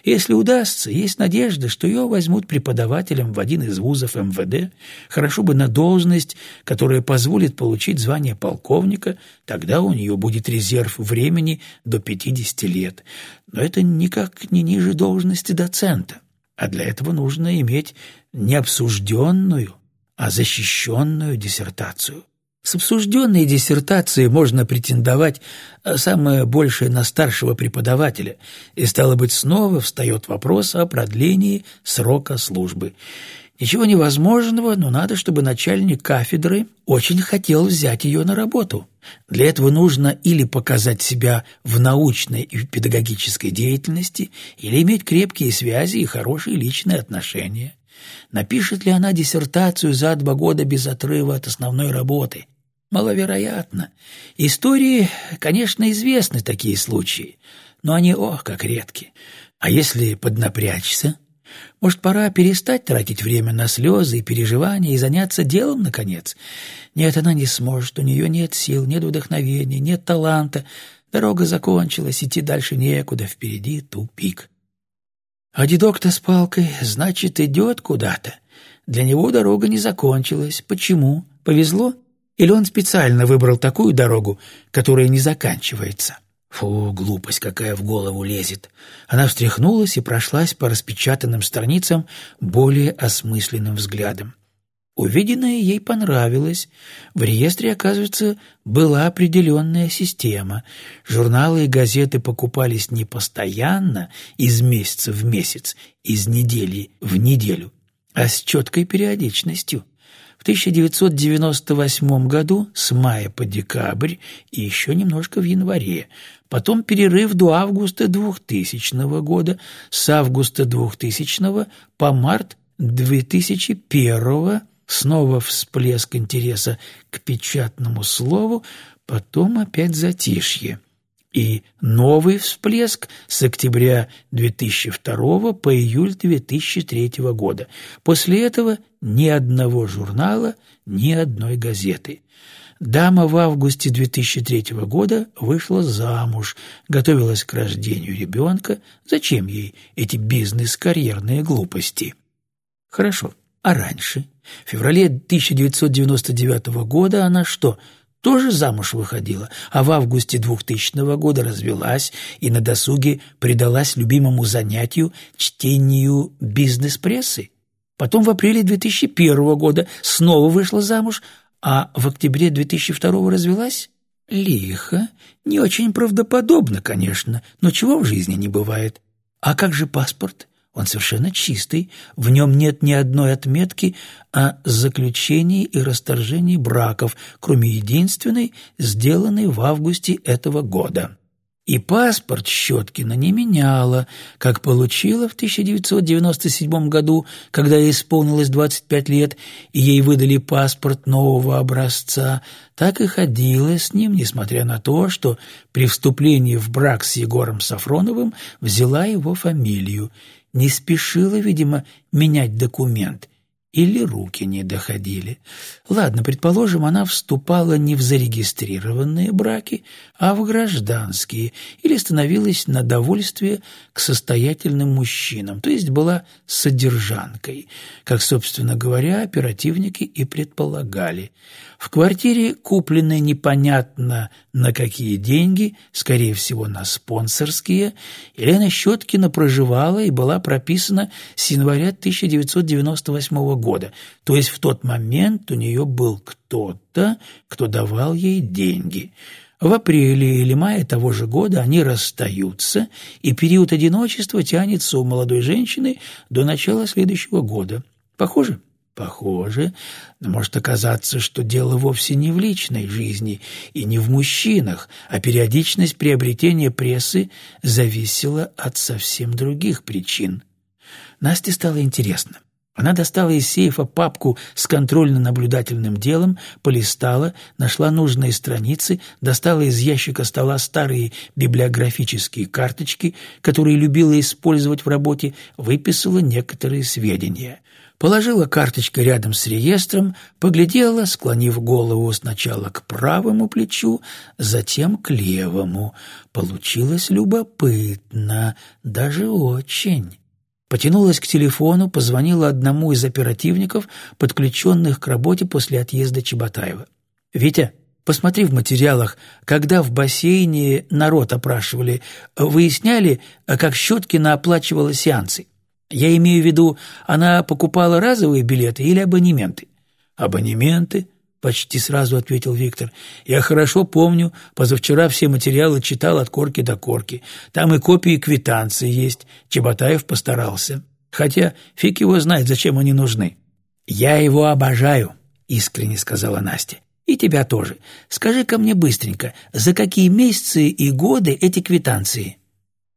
A: Если удастся, есть надежда, что ее возьмут преподавателем в один из вузов МВД, хорошо бы на должность, которая позволит получить звание полковника, тогда у нее будет резерв времени до 50 лет. Но это никак не ниже должности доцента, а для этого нужно иметь необсужденную, а защищенную диссертацию. С обсужденной диссертацией можно претендовать э, самое большее на старшего преподавателя, и, стало быть, снова встает вопрос о продлении срока службы. Ничего невозможного, но надо, чтобы начальник кафедры очень хотел взять ее на работу. Для этого нужно или показать себя в научной и педагогической деятельности, или иметь крепкие связи и хорошие личные отношения. Напишет ли она диссертацию за два года без отрыва от основной работы? Маловероятно. Истории, конечно, известны такие случаи, но они, ох, как редки. А если поднапрячься? Может, пора перестать тратить время на слезы и переживания и заняться делом, наконец? Нет, она не сможет, у нее нет сил, нет вдохновения, нет таланта. Дорога закончилась, идти дальше некуда, впереди тупик. А дедок-то с палкой, значит, идет куда-то. Для него дорога не закончилась. Почему? Повезло? Или он специально выбрал такую дорогу, которая не заканчивается? Фу, глупость какая в голову лезет. Она встряхнулась и прошлась по распечатанным страницам более осмысленным взглядом. Увиденное ей понравилось. В реестре, оказывается, была определенная система. Журналы и газеты покупались не постоянно, из месяца в месяц, из недели в неделю, а с четкой периодичностью. В 1998 году с мая по декабрь и еще немножко в январе, потом перерыв до августа 2000 года, с августа 2000 по март 2001 снова всплеск интереса к печатному слову, потом опять затишье. И новый всплеск с октября 2002 по июль 2003 года. После этого ни одного журнала, ни одной газеты. Дама в августе 2003 года вышла замуж, готовилась к рождению ребенка. Зачем ей эти бизнес-карьерные глупости? Хорошо, а раньше? В феврале 1999 года она что, тоже замуж выходила, а в августе 2000 года развелась и на досуге предалась любимому занятию чтению бизнес-прессы? Потом в апреле 2001 года снова вышла замуж, а в октябре 2002 развелась? Лихо. Не очень правдоподобно, конечно, но чего в жизни не бывает. А как же паспорт? Он совершенно чистый, в нем нет ни одной отметки о заключении и расторжении браков, кроме единственной, сделанной в августе этого года. И паспорт Щеткина не меняла, как получила в 1997 году, когда ей исполнилось 25 лет, и ей выдали паспорт нового образца, так и ходила с ним, несмотря на то, что при вступлении в брак с Егором Сафроновым взяла его фамилию. Не спешила, видимо, менять документ или руки не доходили. Ладно, предположим, она вступала не в зарегистрированные браки, а в гражданские, или становилась на довольствие к состоятельным мужчинам, то есть была содержанкой, как, собственно говоря, оперативники и предполагали. В квартире, купленной непонятно на какие деньги, скорее всего, на спонсорские, Елена Щеткина проживала и была прописана с января 1998 года, то есть в тот момент у нее был кто-то, кто давал ей деньги. В апреле или мае того же года они расстаются, и период одиночества тянется у молодой женщины до начала следующего года. Похоже? Похоже, может оказаться, что дело вовсе не в личной жизни и не в мужчинах, а периодичность приобретения прессы зависела от совсем других причин. Насте стало интересно. Она достала из сейфа папку с контрольно-наблюдательным делом, полистала, нашла нужные страницы, достала из ящика стола старые библиографические карточки, которые любила использовать в работе, выписала некоторые сведения — Положила карточкой рядом с реестром, поглядела, склонив голову сначала к правому плечу, затем к левому. Получилось любопытно, даже очень. Потянулась к телефону, позвонила одному из оперативников, подключенных к работе после отъезда Чеботаева. «Витя, посмотри в материалах, когда в бассейне народ опрашивали, выясняли, как Щеткина оплачивала сеансы. Я имею в виду, она покупала разовые билеты или абонементы? Абонементы, почти сразу ответил Виктор. Я хорошо помню, позавчера все материалы читал от корки до корки. Там и копии квитанции есть. Чеботаев постарался. Хотя фиг его знает, зачем они нужны. Я его обожаю, искренне сказала Настя. И тебя тоже. Скажи-ка мне быстренько, за какие месяцы и годы эти квитанции?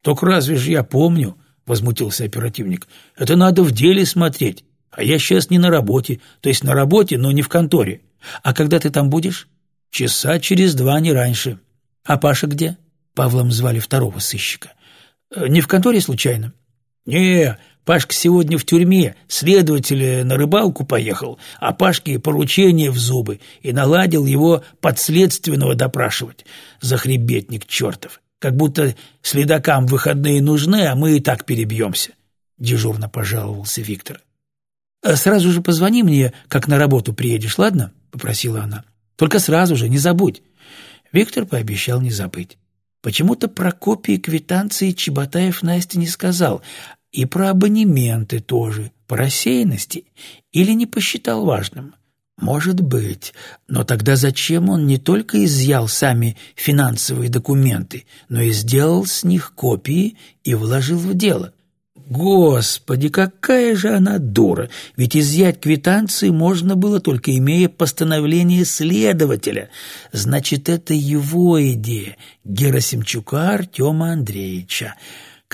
A: Только разве же я помню, — возмутился оперативник. «Это надо в деле смотреть. А я сейчас не на работе, то есть на работе, но не в конторе. А когда ты там будешь?» «Часа через два, не раньше». «А Паша где?» Павлом звали второго сыщика. «Э, «Не в конторе, случайно?» «Не, Пашка сегодня в тюрьме, следователь на рыбалку поехал, а Пашке поручение в зубы и наладил его подследственного допрашивать. Захребетник чертов как будто следакам выходные нужны, а мы и так перебьемся», — дежурно пожаловался Виктор. «А «Сразу же позвони мне, как на работу приедешь, ладно?» — попросила она. «Только сразу же, не забудь». Виктор пообещал не забыть. Почему-то про копии квитанции Чеботаев Насте не сказал, и про абонементы тоже, по рассеянности, или не посчитал важным. Может быть, но тогда зачем он не только изъял сами финансовые документы, но и сделал с них копии и вложил в дело? Господи, какая же она дура! Ведь изъять квитанции можно было только имея постановление следователя. Значит, это его идея, Герасимчука Артема Андреевича.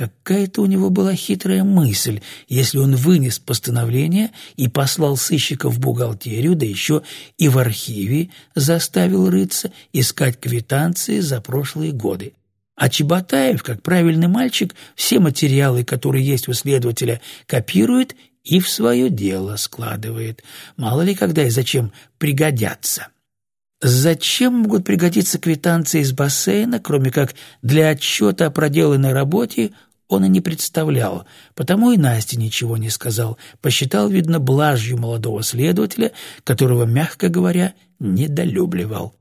A: Какая-то у него была хитрая мысль, если он вынес постановление и послал сыщика в бухгалтерию, да еще и в архиве заставил рыться, искать квитанции за прошлые годы. А Чеботаев, как правильный мальчик, все материалы, которые есть у следователя, копирует и в свое дело складывает. Мало ли когда и зачем пригодятся. Зачем могут пригодиться квитанции из бассейна, кроме как для отчета о проделанной работе он и не представлял, потому и Насте ничего не сказал, посчитал, видно, блажью молодого следователя, которого, мягко говоря, недолюбливал.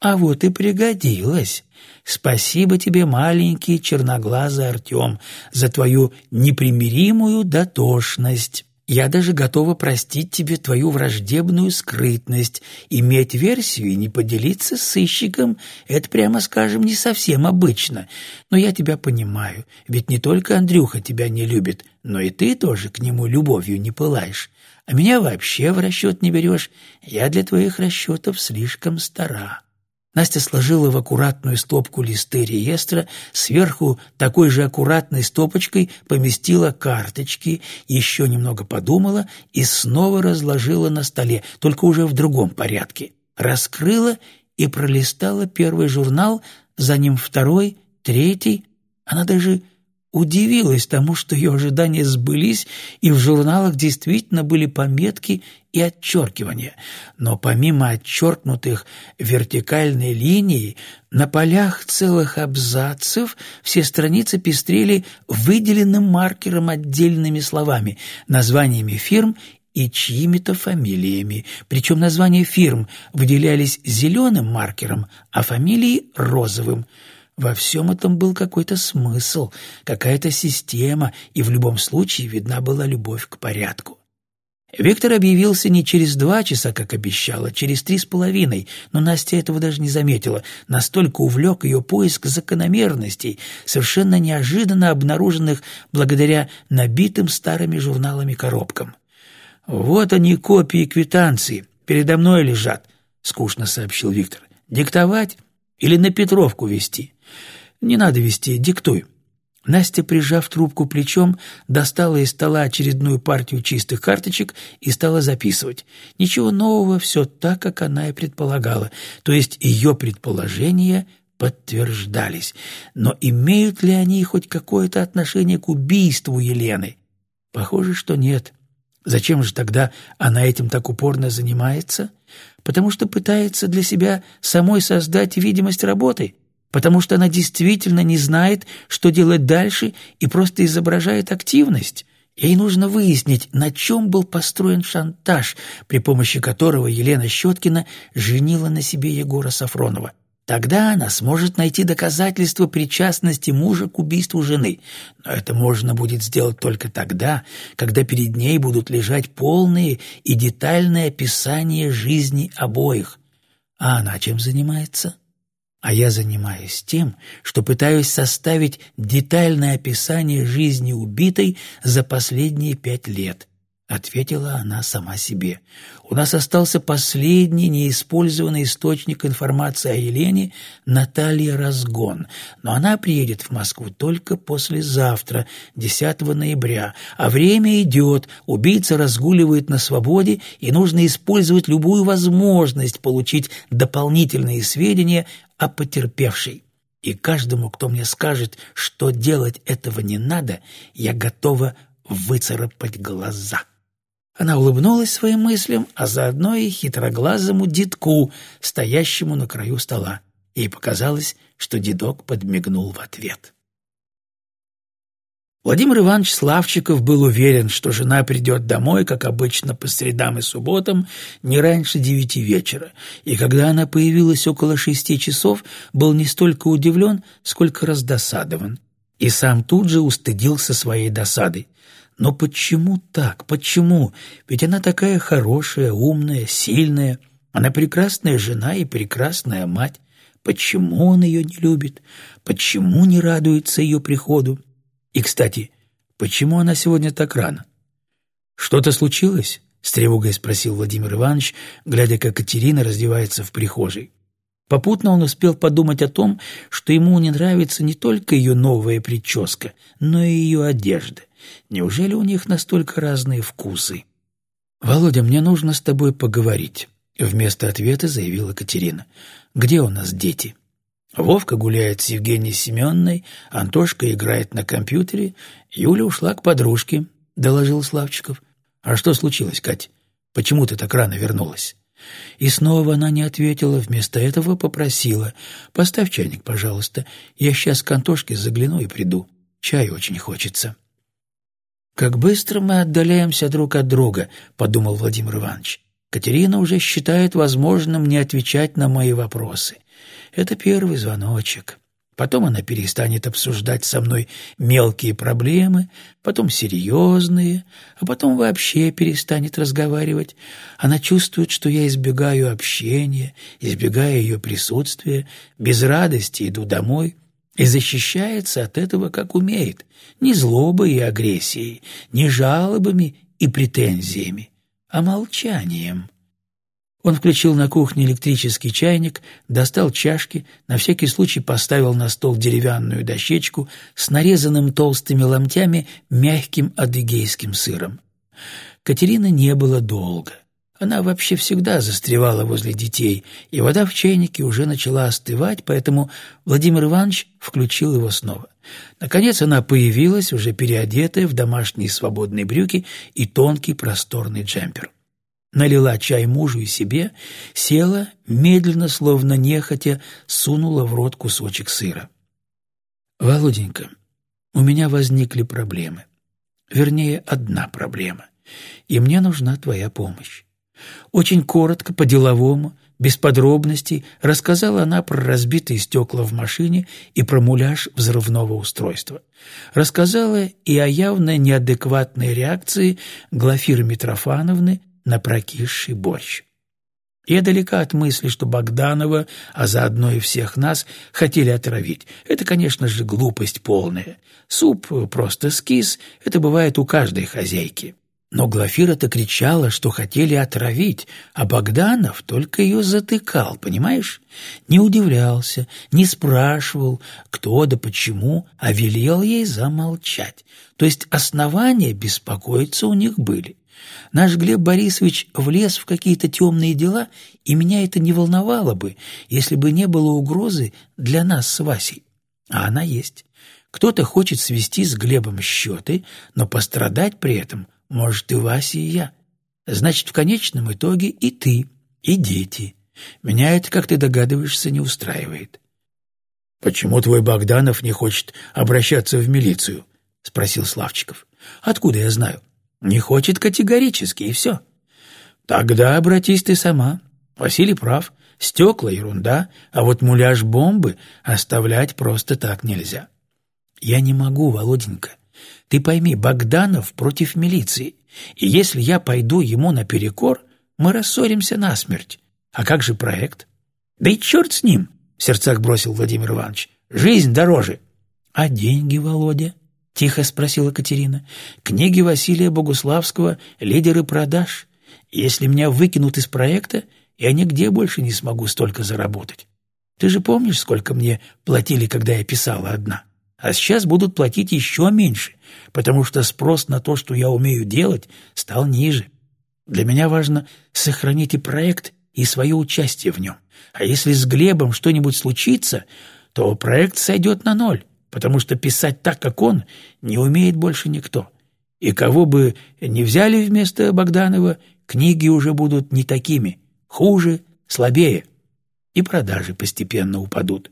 A: А вот и пригодилось. Спасибо тебе, маленький черноглазый Артем, за твою непримиримую дотошность. Я даже готова простить тебе твою враждебную скрытность. Иметь версию и не поделиться с сыщиком — это, прямо скажем, не совсем обычно. Но я тебя понимаю, ведь не только Андрюха тебя не любит, но и ты тоже к нему любовью не пылаешь. А меня вообще в расчет не берешь. Я для твоих расчетов слишком стара. Настя сложила в аккуратную стопку листы реестра, сверху такой же аккуратной стопочкой поместила карточки, еще немного подумала и снова разложила на столе, только уже в другом порядке. Раскрыла и пролистала первый журнал, за ним второй, третий. Она даже удивилась тому, что ее ожидания сбылись, и в журналах действительно были пометки и отчеркивания. Но помимо отчеркнутых вертикальной линией, на полях целых абзацев все страницы пестрели выделенным маркером отдельными словами, названиями фирм и чьими-то фамилиями. Причем названия фирм выделялись зеленым маркером, а фамилии — розовым — во всем этом был какой-то смысл, какая-то система, и в любом случае видна была любовь к порядку. Виктор объявился не через два часа, как обещала, через три с половиной, но Настя этого даже не заметила. Настолько увлек ее поиск закономерностей, совершенно неожиданно обнаруженных благодаря набитым старыми журналами коробкам. «Вот они, копии квитанции, передо мной лежат», — скучно сообщил Виктор. «Диктовать или на Петровку вести?» «Не надо вести, диктуй». Настя, прижав трубку плечом, достала из стола очередную партию чистых карточек и стала записывать. Ничего нового, все так, как она и предполагала, то есть ее предположения подтверждались. Но имеют ли они хоть какое-то отношение к убийству Елены? Похоже, что нет. Зачем же тогда она этим так упорно занимается? Потому что пытается для себя самой создать видимость работы — потому что она действительно не знает, что делать дальше и просто изображает активность. Ей нужно выяснить, на чем был построен шантаж, при помощи которого Елена Щеткина женила на себе Егора Сафронова. Тогда она сможет найти доказательства причастности мужа к убийству жены. Но это можно будет сделать только тогда, когда перед ней будут лежать полные и детальные описания жизни обоих. А она чем занимается? А я занимаюсь тем, что пытаюсь составить детальное описание жизни убитой за последние пять лет, — ответила она сама себе. «У нас остался последний неиспользованный источник информации о Елене Наталья Разгон, но она приедет в Москву только послезавтра, 10 ноября, а время идет, убийца разгуливает на свободе, и нужно использовать любую возможность получить дополнительные сведения о потерпевшей. И каждому, кто мне скажет, что делать этого не надо, я готова выцарапать глаза». Она улыбнулась своим мыслям, а заодно и хитроглазому дедку, стоящему на краю стола. Ей показалось, что дедок подмигнул в ответ. Владимир Иванович Славчиков был уверен, что жена придет домой, как обычно, по средам и субботам, не раньше девяти вечера, и когда она появилась около шести часов, был не столько удивлен, сколько раздосадован, и сам тут же устыдился своей досады. Но почему так? Почему? Ведь она такая хорошая, умная, сильная. Она прекрасная жена и прекрасная мать. Почему он ее не любит? Почему не радуется ее приходу? И, кстати, почему она сегодня так рано? Что-то случилось? С тревогой спросил Владимир Иванович, глядя, как Катерина раздевается в прихожей. Попутно он успел подумать о том, что ему не нравится не только ее новая прическа, но и ее одежда. Неужели у них настолько разные вкусы? «Володя, мне нужно с тобой поговорить», — вместо ответа заявила Катерина. «Где у нас дети?» Вовка гуляет с Евгенией Семенной, Антошка играет на компьютере, Юля ушла к подружке, — доложил Славчиков. «А что случилось, Кать? Почему ты так рано вернулась?» И снова она не ответила, вместо этого попросила. «Поставь чайник, пожалуйста. Я сейчас к Антошке загляну и приду. Чай очень хочется». «Как быстро мы отдаляемся друг от друга», — подумал Владимир Иванович. «Катерина уже считает возможным не отвечать на мои вопросы. Это первый звоночек. Потом она перестанет обсуждать со мной мелкие проблемы, потом серьезные, а потом вообще перестанет разговаривать. Она чувствует, что я избегаю общения, избегаю ее присутствия, без радости иду домой» и защищается от этого как умеет, не злобой и агрессией, не жалобами и претензиями, а молчанием. Он включил на кухне электрический чайник, достал чашки, на всякий случай поставил на стол деревянную дощечку с нарезанным толстыми ломтями мягким адыгейским сыром. Катерины не было долго. Она вообще всегда застревала возле детей, и вода в чайнике уже начала остывать, поэтому Владимир Иванович включил его снова. Наконец она появилась, уже переодетая в домашние свободные брюки и тонкий просторный джемпер налила чай мужу и себе, села, медленно, словно нехотя, сунула в рот кусочек сыра. «Володенька, у меня возникли проблемы. Вернее, одна проблема. И мне нужна твоя помощь. Очень коротко, по-деловому, без подробностей, рассказала она про разбитые стекла в машине и про муляж взрывного устройства. Рассказала и о явно неадекватной реакции Глафиры Митрофановны на прокисший борщ. Я далека от мысли, что Богданова, а заодно и всех нас, хотели отравить. Это, конечно же, глупость полная. Суп просто скис, это бывает у каждой хозяйки. Но Глафира-то кричала, что хотели отравить, а Богданов только ее затыкал, понимаешь? Не удивлялся, не спрашивал, кто да почему, а велел ей замолчать. То есть основания беспокоиться у них были. Наш Глеб Борисович влез в какие-то темные дела, и меня это не волновало бы, если бы не было угрозы для нас с Васей. А она есть. Кто-то хочет свести с Глебом счеты, но пострадать при этом может и Вася, и я. Значит, в конечном итоге и ты, и дети. Меня это, как ты догадываешься, не устраивает. — Почему твой Богданов не хочет обращаться в милицию? — спросил Славчиков. — Откуда я знаю? — не хочет категорически, и все. Тогда обратись ты сама. Василий прав. Стекла — ерунда, а вот муляж бомбы оставлять просто так нельзя. Я не могу, Володенька. Ты пойми, Богданов против милиции. И если я пойду ему наперекор, мы рассоримся насмерть. А как же проект? Да и черт с ним, — в сердцах бросил Владимир Иванович. Жизнь дороже. А деньги, Володя? — тихо спросила Катерина. «Книги Василия Богуславского — лидеры продаж. Если меня выкинут из проекта, я нигде больше не смогу столько заработать. Ты же помнишь, сколько мне платили, когда я писала одна? А сейчас будут платить еще меньше, потому что спрос на то, что я умею делать, стал ниже. Для меня важно сохранить и проект, и свое участие в нем. А если с Глебом что-нибудь случится, то проект сойдет на ноль потому что писать так, как он, не умеет больше никто. И кого бы ни взяли вместо Богданова, книги уже будут не такими, хуже, слабее, и продажи постепенно упадут.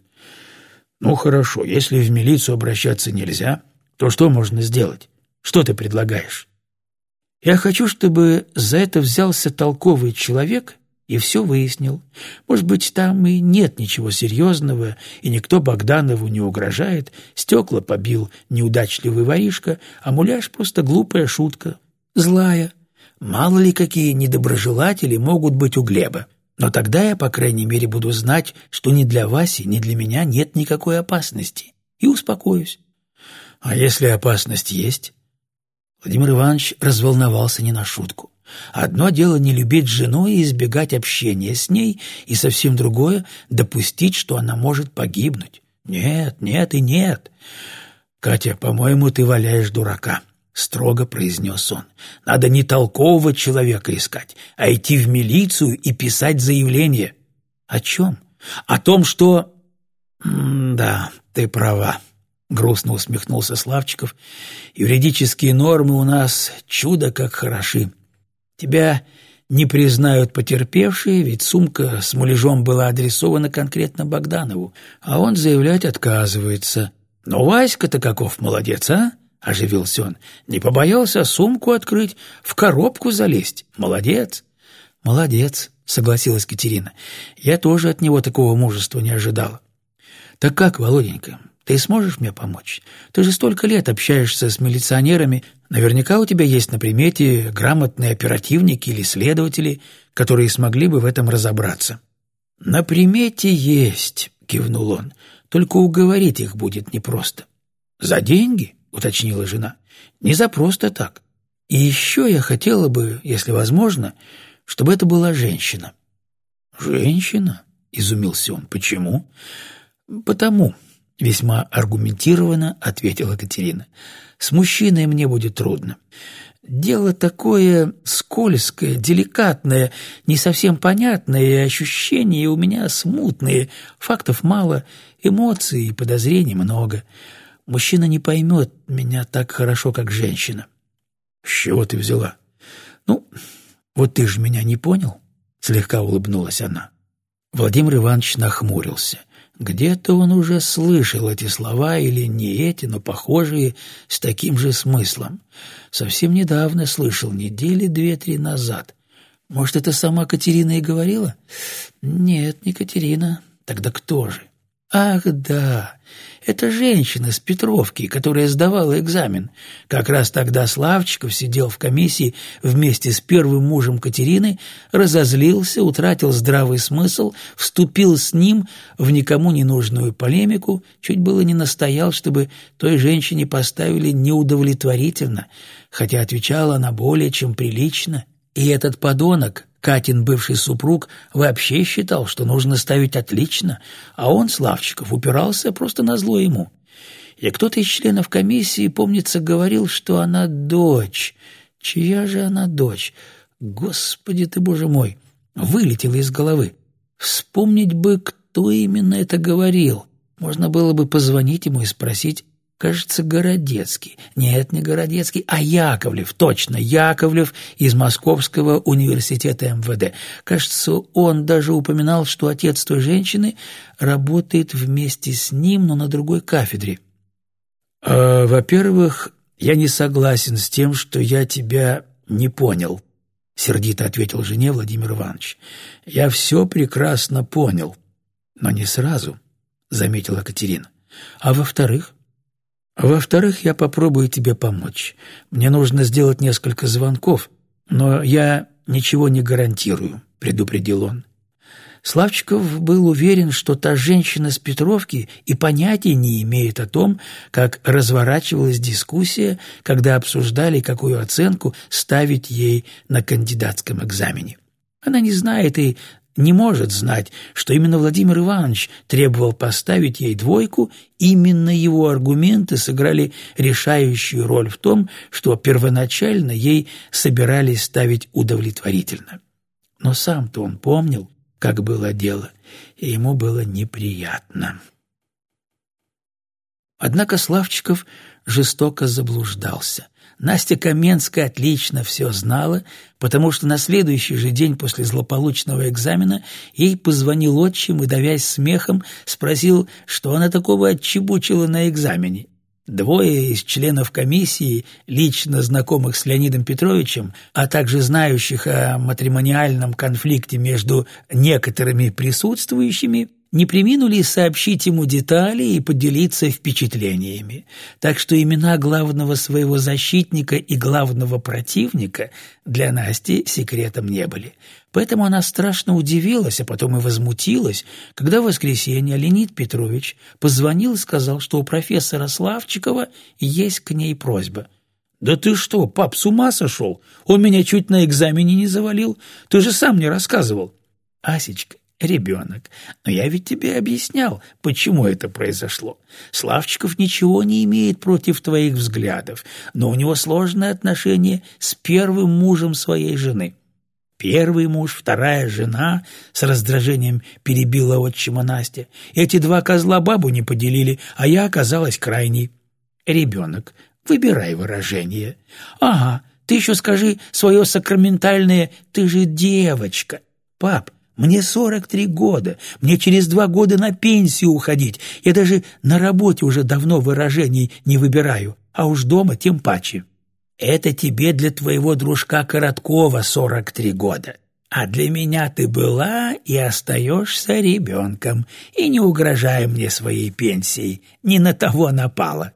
A: Ну хорошо, если в милицию обращаться нельзя, то что можно сделать? Что ты предлагаешь? Я хочу, чтобы за это взялся толковый человек и все выяснил. Может быть, там и нет ничего серьезного, и никто Богданову не угрожает, стекла побил неудачливый воришка, а муляж просто глупая шутка, злая. Мало ли какие недоброжелатели могут быть у Глеба. Но тогда я, по крайней мере, буду знать, что ни для Васи, ни для меня нет никакой опасности, и успокоюсь. А если опасность есть? Владимир Иванович разволновался не на шутку. Одно дело не любить жену и избегать общения с ней, и совсем другое — допустить, что она может погибнуть. Нет, нет и нет. «Катя, по-моему, ты валяешь дурака», — строго произнес он. «Надо не толкового человека искать, а идти в милицию и писать заявление». «О чем?» «О том, что...» «Да, ты права», — грустно усмехнулся Славчиков. «Юридические нормы у нас чудо как хороши. Тебя не признают потерпевшие, ведь сумка с муляжом была адресована конкретно Богданову, а он заявлять отказывается. Но Васька-то каков молодец, а? — оживился он. «Не побоялся сумку открыть, в коробку залезть. Молодец!» «Молодец», — согласилась Катерина. «Я тоже от него такого мужества не ожидала». «Так как, Володенька, ты сможешь мне помочь? Ты же столько лет общаешься с милиционерами. Наверняка у тебя есть на примете грамотные оперативники или следователи, которые смогли бы в этом разобраться». «На примете есть», — кивнул он. «Только уговорить их будет непросто». «За деньги?» — уточнила жена. «Не за просто так. И еще я хотела бы, если возможно, чтобы это была женщина». «Женщина?» — изумился он. «Почему?» «Потому», — весьма аргументированно ответила Катерина. «С мужчиной мне будет трудно. Дело такое скользкое, деликатное, не совсем понятное, и ощущения у меня смутные, фактов мало, эмоций и подозрений много. Мужчина не поймет меня так хорошо, как женщина». «С чего ты взяла?» «Ну, вот ты же меня не понял?» — слегка улыбнулась она. Владимир Иванович нахмурился. Где-то он уже слышал эти слова, или не эти, но похожие, с таким же смыслом. Совсем недавно слышал, недели две-три назад. Может, это сама Катерина и говорила? Нет, не Катерина. Тогда кто же? Ах, да, это женщина с Петровки, которая сдавала экзамен. Как раз тогда Славчиков сидел в комиссии вместе с первым мужем Катерины, разозлился, утратил здравый смысл, вступил с ним в никому не нужную полемику, чуть было не настоял, чтобы той женщине поставили неудовлетворительно, хотя отвечала она более чем прилично. И этот подонок, Катин бывший супруг вообще считал, что нужно ставить отлично, а он, Славчиков, упирался просто на зло ему. И кто-то из членов комиссии, помнится, говорил, что она дочь. Чья же она дочь? Господи ты, боже мой! Вылетело из головы. Вспомнить бы, кто именно это говорил. Можно было бы позвонить ему и спросить, Кажется, Городецкий. Нет, не Городецкий, а Яковлев. Точно, Яковлев из Московского университета МВД. Кажется, он даже упоминал, что отец той женщины работает вместе с ним, но на другой кафедре. «Э, «Во-первых, я не согласен с тем, что я тебя не понял», — сердито ответил жене Владимир Иванович. «Я все прекрасно понял, но не сразу», — заметила Катерина. «А во-вторых...» Во-вторых, я попробую тебе помочь. Мне нужно сделать несколько звонков, но я ничего не гарантирую», — предупредил он. Славчиков был уверен, что та женщина с Петровки и понятия не имеет о том, как разворачивалась дискуссия, когда обсуждали, какую оценку ставить ей на кандидатском экзамене. Она не знает и не может знать, что именно Владимир Иванович требовал поставить ей двойку, именно его аргументы сыграли решающую роль в том, что первоначально ей собирались ставить удовлетворительно. Но сам-то он помнил, как было дело, и ему было неприятно. Однако Славчиков жестоко заблуждался. Настя Каменская отлично все знала, потому что на следующий же день после злополучного экзамена ей позвонил отчим и, давясь смехом, спросил, что она такого отчебучила на экзамене. Двое из членов комиссии, лично знакомых с Леонидом Петровичем, а также знающих о матримониальном конфликте между некоторыми присутствующими, не приминули сообщить ему детали и поделиться впечатлениями, так что имена главного своего защитника и главного противника для Насти секретом не были. Поэтому она страшно удивилась, а потом и возмутилась, когда в воскресенье Леонид Петрович позвонил и сказал, что у профессора Славчикова есть к ней просьба. «Да ты что, пап, с ума сошел? Он меня чуть на экзамене не завалил. Ты же сам мне рассказывал». «Асечка, ребенок. Но я ведь тебе объяснял, почему это произошло. Славчиков ничего не имеет против твоих взглядов, но у него сложное отношение с первым мужем своей жены. Первый муж, вторая жена, с раздражением перебила отчима Настя. Эти два козла бабу не поделили, а я оказалась крайней. Ребенок, выбирай выражение. Ага, ты еще скажи свое сакраментальное «ты же девочка». Пап, мне сорок три года, мне через два года на пенсию уходить. Я даже на работе уже давно выражений не выбираю, а уж дома тем паче. Это тебе для твоего дружка Короткова сорок три года. А для меня ты была и остаешься ребенком, и не угрожай мне своей пенсией, не на того напала.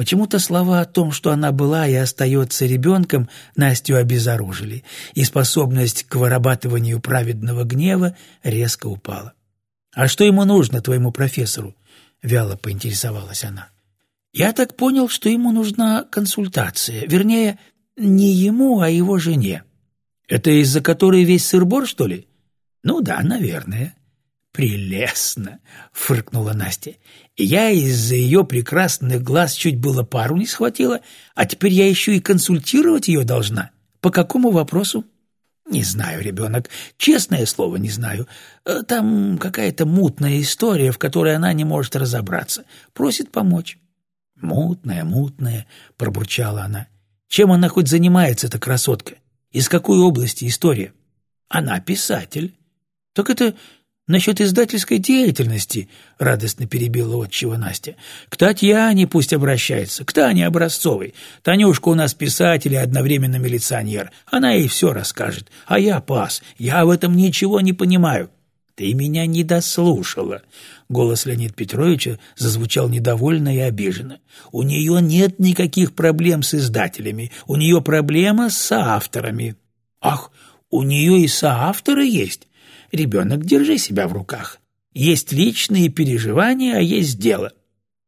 A: Почему-то слова о том, что она была и остается ребенком, Настю обезоружили, и способность к вырабатыванию праведного гнева резко упала. «А что ему нужно, твоему профессору?» — вяло поинтересовалась она. «Я так понял, что ему нужна консультация. Вернее, не ему, а его жене. Это из-за которой весь сырбор, что ли?» Ну да, наверное. «Прелестно!» — фыркнула Настя. «Я из-за ее прекрасных глаз чуть было пару не схватила, а теперь я еще и консультировать ее должна. По какому вопросу?» «Не знаю, ребенок. Честное слово, не знаю. Э, там какая-то мутная история, в которой она не может разобраться. Просит помочь». «Мутная, мутная», — пробурчала она. «Чем она хоть занимается, эта красотка? Из какой области история?» «Она писатель». «Так это насчет издательской деятельности», — радостно перебила отчего Настя. «К Татьяне пусть обращается, к Тане Образцовой. Танюшка у нас писатель и одновременно милиционер. Она ей все расскажет. А я пас, я в этом ничего не понимаю». «Ты меня не дослушала». Голос Леонида Петровича зазвучал недовольно и обиженно. «У нее нет никаких проблем с издателями. У нее проблема с соавторами». «Ах, у нее и соавторы есть? Ребенок, держи себя в руках. Есть личные переживания, а есть дело.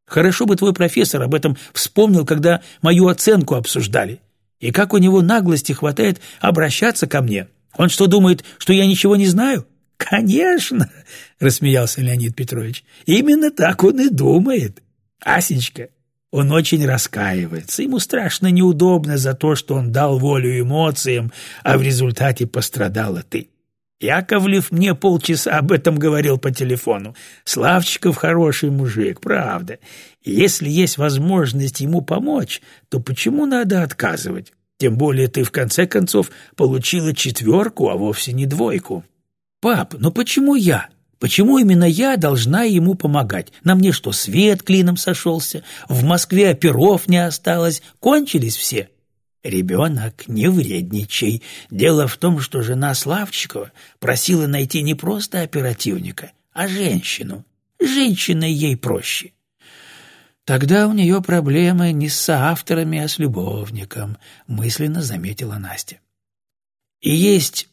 A: Хорошо бы твой профессор об этом вспомнил, когда мою оценку обсуждали. И как у него наглости хватает обращаться ко мне. Он что, думает, что я ничего не знаю? Конечно, рассмеялся Леонид Петрович. Именно так он и думает. Асечка, он очень раскаивается. Ему страшно неудобно за то, что он дал волю эмоциям, а в результате пострадала ты. Яковлев мне полчаса об этом говорил по телефону. Славчиков хороший мужик, правда. Если есть возможность ему помочь, то почему надо отказывать? Тем более ты в конце концов получила четверку, а вовсе не двойку. Пап, ну почему я? Почему именно я должна ему помогать? На мне что, свет клином сошелся? В Москве оперов не осталось? Кончились все? «Ребенок, не вредничай. Дело в том, что жена Славчикова просила найти не просто оперативника, а женщину. Женщиной ей проще». «Тогда у нее проблемы не с соавторами, а с любовником», — мысленно заметила Настя. «И есть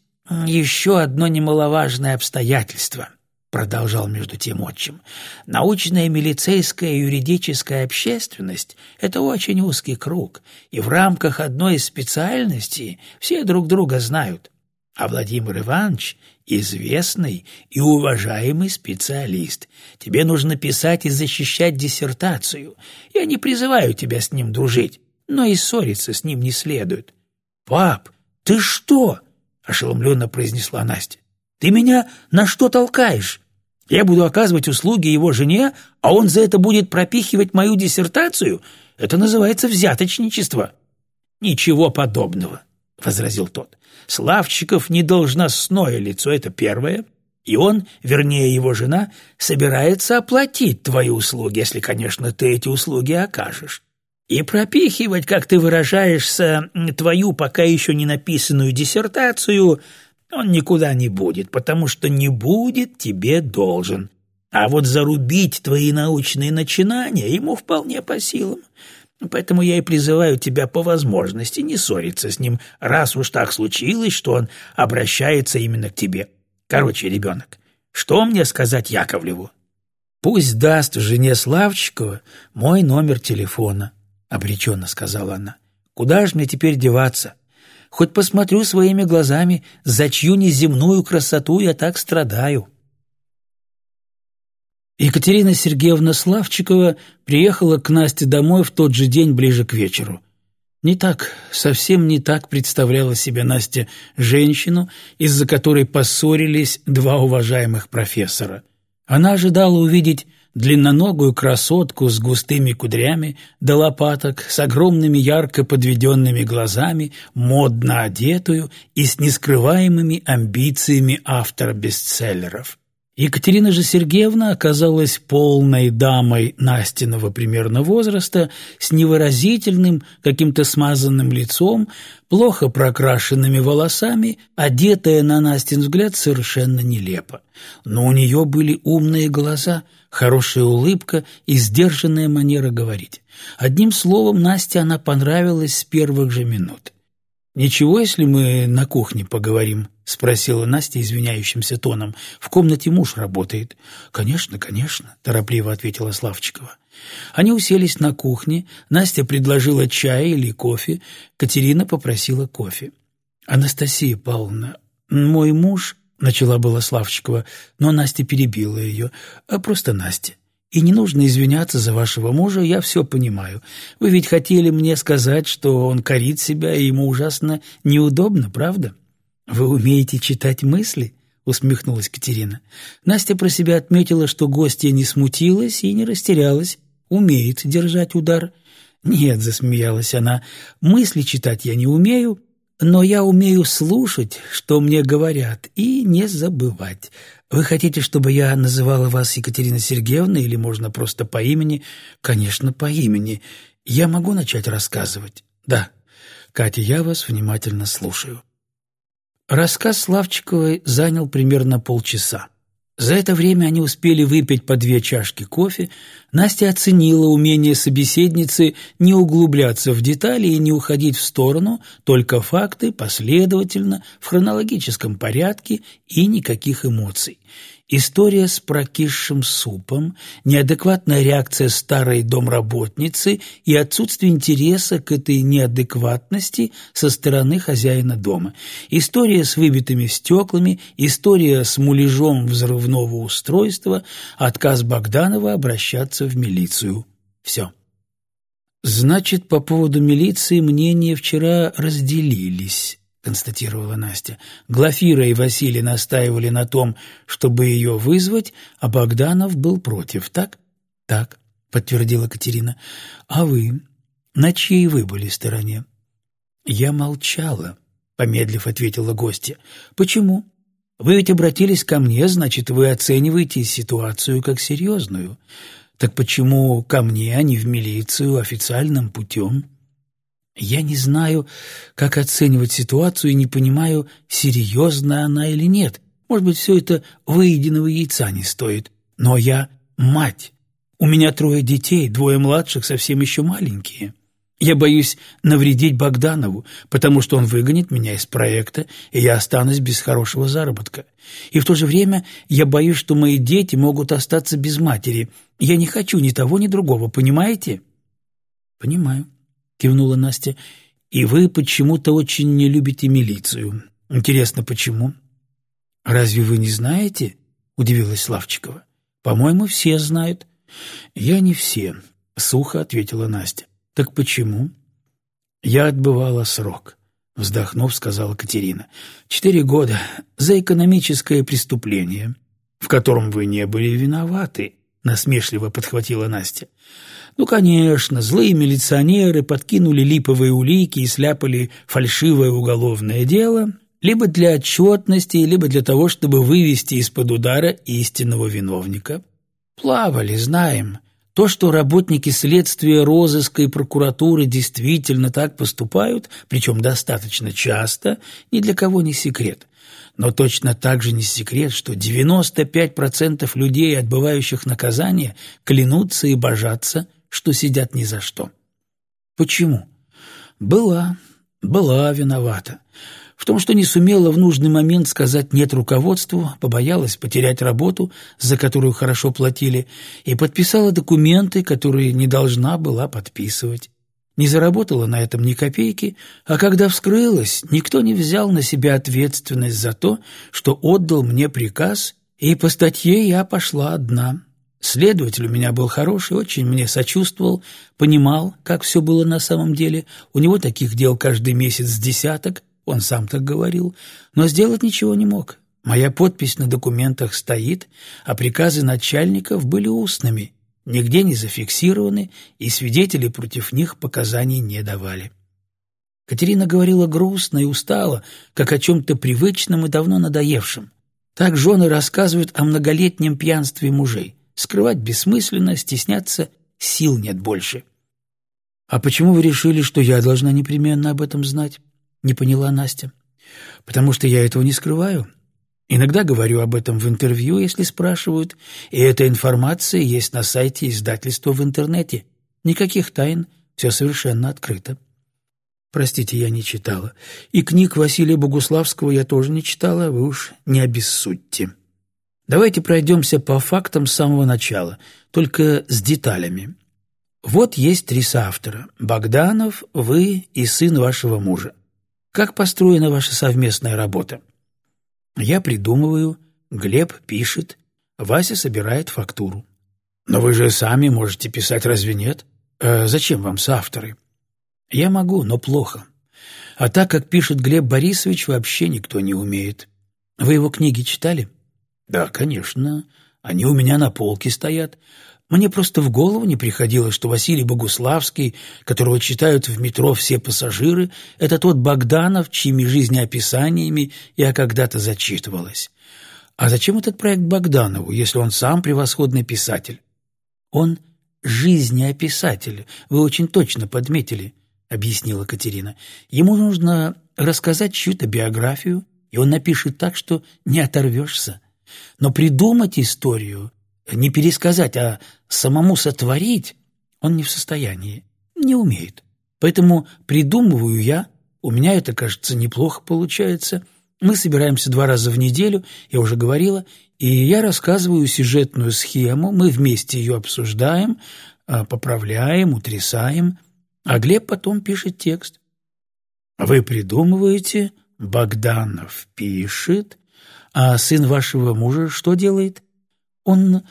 A: еще одно немаловажное обстоятельство», — продолжал между тем отчим, — научная милицейская юридическая общественность — это очень узкий круг, и в рамках одной из специальностей все друг друга знают. А Владимир Иванович — известный и уважаемый специалист. Тебе нужно писать и защищать диссертацию. Я не призываю тебя с ним дружить, но и ссориться с ним не следует. — Пап, ты что? — ошеломленно произнесла Настя. Ты меня на что толкаешь? Я буду оказывать услуги его жене, а он за это будет пропихивать мою диссертацию? Это называется взяточничество». «Ничего подобного», — возразил тот. «Славчиков не должностное лицо, это первое, и он, вернее его жена, собирается оплатить твои услуги, если, конечно, ты эти услуги окажешь. И пропихивать, как ты выражаешься, твою пока еще не написанную диссертацию он никуда не будет, потому что не будет тебе должен. А вот зарубить твои научные начинания ему вполне по силам. Поэтому я и призываю тебя по возможности не ссориться с ним, раз уж так случилось, что он обращается именно к тебе. Короче, ребенок, что мне сказать Яковлеву? Пусть даст жене Славчикова мой номер телефона, — обреченно сказала она. Куда же мне теперь деваться? Хоть посмотрю своими глазами, за чью неземную красоту я так страдаю. Екатерина Сергеевна Славчикова приехала к Насте домой в тот же день ближе к вечеру. Не так, совсем не так представляла себе Настя женщину, из-за которой поссорились два уважаемых профессора. Она ожидала увидеть длинноногую красотку с густыми кудрями до лопаток, с огромными ярко подведенными глазами, модно одетую и с нескрываемыми амбициями автора бестселлеров. Екатерина же Сергеевна оказалась полной дамой Настиного примерно возраста, с невыразительным, каким-то смазанным лицом, плохо прокрашенными волосами, одетая, на Настин взгляд, совершенно нелепо. Но у нее были умные глаза, хорошая улыбка и сдержанная манера говорить. Одним словом, Насте она понравилась с первых же минут. «Ничего, если мы на кухне поговорим?» — спросила Настя извиняющимся тоном. «В комнате муж работает». «Конечно, конечно», — торопливо ответила Славчикова. Они уселись на кухне, Настя предложила чай или кофе, Катерина попросила кофе. «Анастасия Павловна, мой муж начала была Славчикова, но Настя перебила ее. А просто Настя. И не нужно извиняться за вашего мужа, я все понимаю. Вы ведь хотели мне сказать, что он корит себя, и ему ужасно неудобно, правда? Вы умеете читать мысли? усмехнулась Катерина. Настя про себя отметила, что гостья не смутилась и не растерялась, умеет держать удар. «Нет», — засмеялась она, — «мысли читать я не умею, но я умею слушать, что мне говорят, и не забывать. Вы хотите, чтобы я называла вас Екатерина Сергеевна или можно просто по имени? Конечно, по имени. Я могу начать рассказывать? Да. Катя, я вас внимательно слушаю». Рассказ Славчиковой занял примерно полчаса. За это время они успели выпить по две чашки кофе. Настя оценила умение собеседницы не углубляться в детали и не уходить в сторону, только факты последовательно, в хронологическом порядке и никаких эмоций. История с прокисшим супом, неадекватная реакция старой домработницы и отсутствие интереса к этой неадекватности со стороны хозяина дома. История с выбитыми стеклами, история с муляжом взрывного устройства, отказ Богданова обращаться в милицию. Все. Значит, по поводу милиции мнения вчера разделились. — констатировала Настя. Глафира и Василий настаивали на том, чтобы ее вызвать, а Богданов был против, так? — Так, — подтвердила Катерина. — А вы? На чьей вы были стороне? — Я молчала, — помедлив ответила гостья. — Почему? Вы ведь обратились ко мне, значит, вы оцениваете ситуацию как серьезную. Так почему ко мне, а не в милицию официальным путем? — я не знаю, как оценивать ситуацию и не понимаю, серьезна она или нет. Может быть, все это выеденного яйца не стоит. Но я мать. У меня трое детей, двое младших совсем еще маленькие. Я боюсь навредить Богданову, потому что он выгонит меня из проекта, и я останусь без хорошего заработка. И в то же время я боюсь, что мои дети могут остаться без матери. Я не хочу ни того, ни другого, понимаете? Понимаю кивнула Настя. И вы почему-то очень не любите милицию. Интересно, почему? Разве вы не знаете? удивилась Славчикова. По-моему, все знают. Я не все, сухо ответила Настя. Так почему? Я отбывала срок, вздохнув, сказала Катерина. Четыре года за экономическое преступление, в котором вы не были виноваты, насмешливо подхватила Настя. Ну, конечно, злые милиционеры подкинули липовые улики и сляпали фальшивое уголовное дело, либо для отчетности, либо для того, чтобы вывести из-под удара истинного виновника. Плавали, знаем. То, что работники следствия, розыска и прокуратуры действительно так поступают, причем достаточно часто, ни для кого не секрет. Но точно так же не секрет, что 95% людей, отбывающих наказание, клянутся и божатся – что сидят ни за что. Почему? Была, была виновата. В том, что не сумела в нужный момент сказать «нет» руководству, побоялась потерять работу, за которую хорошо платили, и подписала документы, которые не должна была подписывать. Не заработала на этом ни копейки, а когда вскрылась, никто не взял на себя ответственность за то, что отдал мне приказ, и по статье я пошла одна. Следователь у меня был хороший, очень мне сочувствовал, понимал, как все было на самом деле. У него таких дел каждый месяц десяток, он сам так говорил, но сделать ничего не мог. Моя подпись на документах стоит, а приказы начальников были устными, нигде не зафиксированы, и свидетели против них показаний не давали. Катерина говорила грустно и устала, как о чем-то привычном и давно надоевшем. Так жены рассказывают о многолетнем пьянстве мужей. Скрывать бессмысленно, стесняться сил нет больше. «А почему вы решили, что я должна непременно об этом знать?» — не поняла Настя. «Потому что я этого не скрываю. Иногда говорю об этом в интервью, если спрашивают, и эта информация есть на сайте издательства в интернете. Никаких тайн, все совершенно открыто». Простите, я не читала. И книг Василия Богуславского я тоже не читала, вы уж не обессудьте. Давайте пройдемся по фактам с самого начала, только с деталями. Вот есть три соавтора – Богданов, вы и сын вашего мужа. Как построена ваша совместная работа? Я придумываю, Глеб пишет, Вася собирает фактуру. Но вы же сами можете писать, разве нет? Э, зачем вам соавторы? Я могу, но плохо. А так, как пишет Глеб Борисович, вообще никто не умеет. Вы его книги читали? Да, конечно. Они у меня на полке стоят. Мне просто в голову не приходило, что Василий Богуславский, которого читают в метро все пассажиры, это тот Богданов, чьими жизнеописаниями я когда-то зачитывалась. А зачем этот проект Богданову, если он сам превосходный писатель? Он жизнеописатель, вы очень точно подметили, объяснила Катерина. Ему нужно рассказать чью-то биографию, и он напишет так, что не оторвешься. Но придумать историю, не пересказать, а самому сотворить он не в состоянии, не умеет. Поэтому придумываю я, у меня это, кажется, неплохо получается. Мы собираемся два раза в неделю, я уже говорила, и я рассказываю сюжетную схему, мы вместе ее обсуждаем, а, поправляем, утрясаем, а Глеб потом пишет текст. Вы придумываете, Богданов пишет, а сын вашего мужа что делает? Он,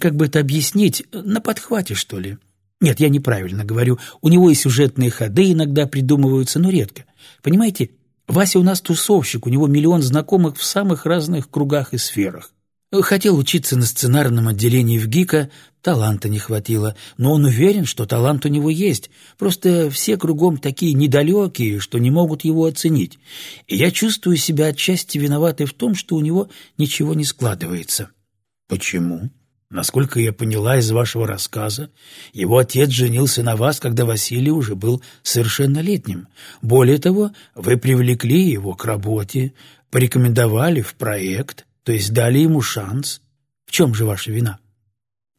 A: как бы это объяснить, на подхвате, что ли? Нет, я неправильно говорю. У него и сюжетные ходы иногда придумываются, но редко. Понимаете, Вася у нас тусовщик, у него миллион знакомых в самых разных кругах и сферах. Хотел учиться на сценарном отделении в ГИКа, таланта не хватило, но он уверен, что талант у него есть, просто все кругом такие недалекие, что не могут его оценить. И я чувствую себя отчасти виноватой в том, что у него ничего не складывается. Почему? Насколько я поняла из вашего рассказа, его отец женился на вас, когда Василий уже был совершеннолетним. Более того, вы привлекли его к работе, порекомендовали в проект, то есть дали ему шанс. В чем же ваша вина?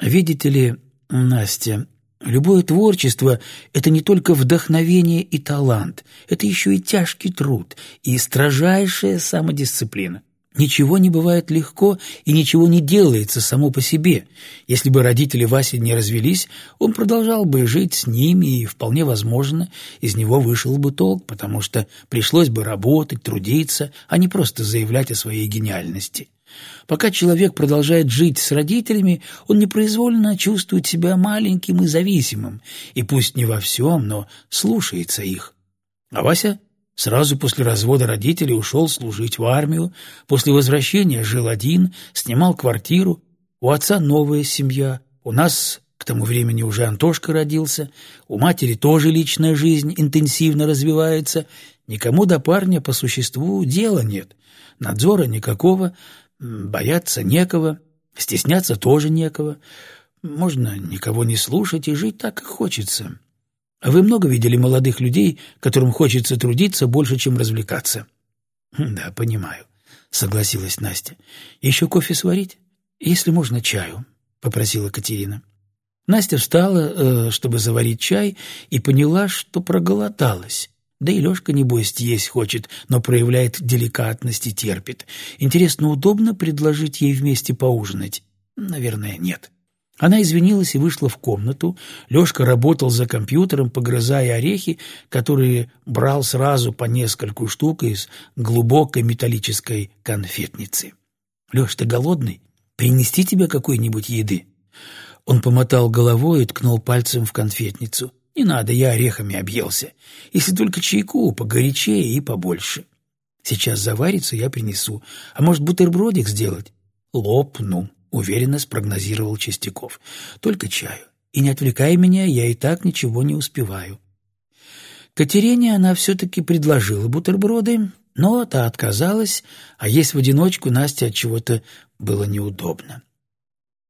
A: Видите ли, Настя, любое творчество — это не только вдохновение и талант, это еще и тяжкий труд и строжайшая самодисциплина. Ничего не бывает легко и ничего не делается само по себе. Если бы родители Васи не развелись, он продолжал бы жить с ними, и, вполне возможно, из него вышел бы толк, потому что пришлось бы работать, трудиться, а не просто заявлять о своей гениальности. Пока человек продолжает жить с родителями, он непроизвольно чувствует себя маленьким и зависимым, и пусть не во всем, но слушается их. А Вася сразу после развода родителей ушел служить в армию, после возвращения жил один, снимал квартиру, у отца новая семья, у нас к тому времени уже Антошка родился, у матери тоже личная жизнь интенсивно развивается, никому до парня по существу дела нет, надзора никакого, Бояться некого, стесняться тоже некого. Можно никого не слушать и жить так, как хочется. А вы много видели молодых людей, которым хочется трудиться больше, чем развлекаться? Хм, — Да, понимаю, — согласилась Настя. — Еще кофе сварить? Если можно, чаю, — попросила Катерина. Настя встала, э, чтобы заварить чай, и поняла, что проголодалась. Да и Лёшка, небось, есть хочет, но проявляет деликатность и терпит. Интересно, удобно предложить ей вместе поужинать? Наверное, нет. Она извинилась и вышла в комнату. Лёшка работал за компьютером, погрызая орехи, которые брал сразу по нескольку штук из глубокой металлической конфетницы. «Лёш, ты голодный? Принести тебе какой-нибудь еды?» Он помотал головой и ткнул пальцем в конфетницу. Не надо, я орехами объелся. Если только чайку, погорячее и побольше. Сейчас заварится, я принесу. А может, бутербродик сделать? Лопну, уверенно спрогнозировал Чистяков. Только чаю. И не отвлекай меня, я и так ничего не успеваю. Катерине она все-таки предложила бутерброды, но та отказалась, а есть в одиночку Насте от чего-то было неудобно.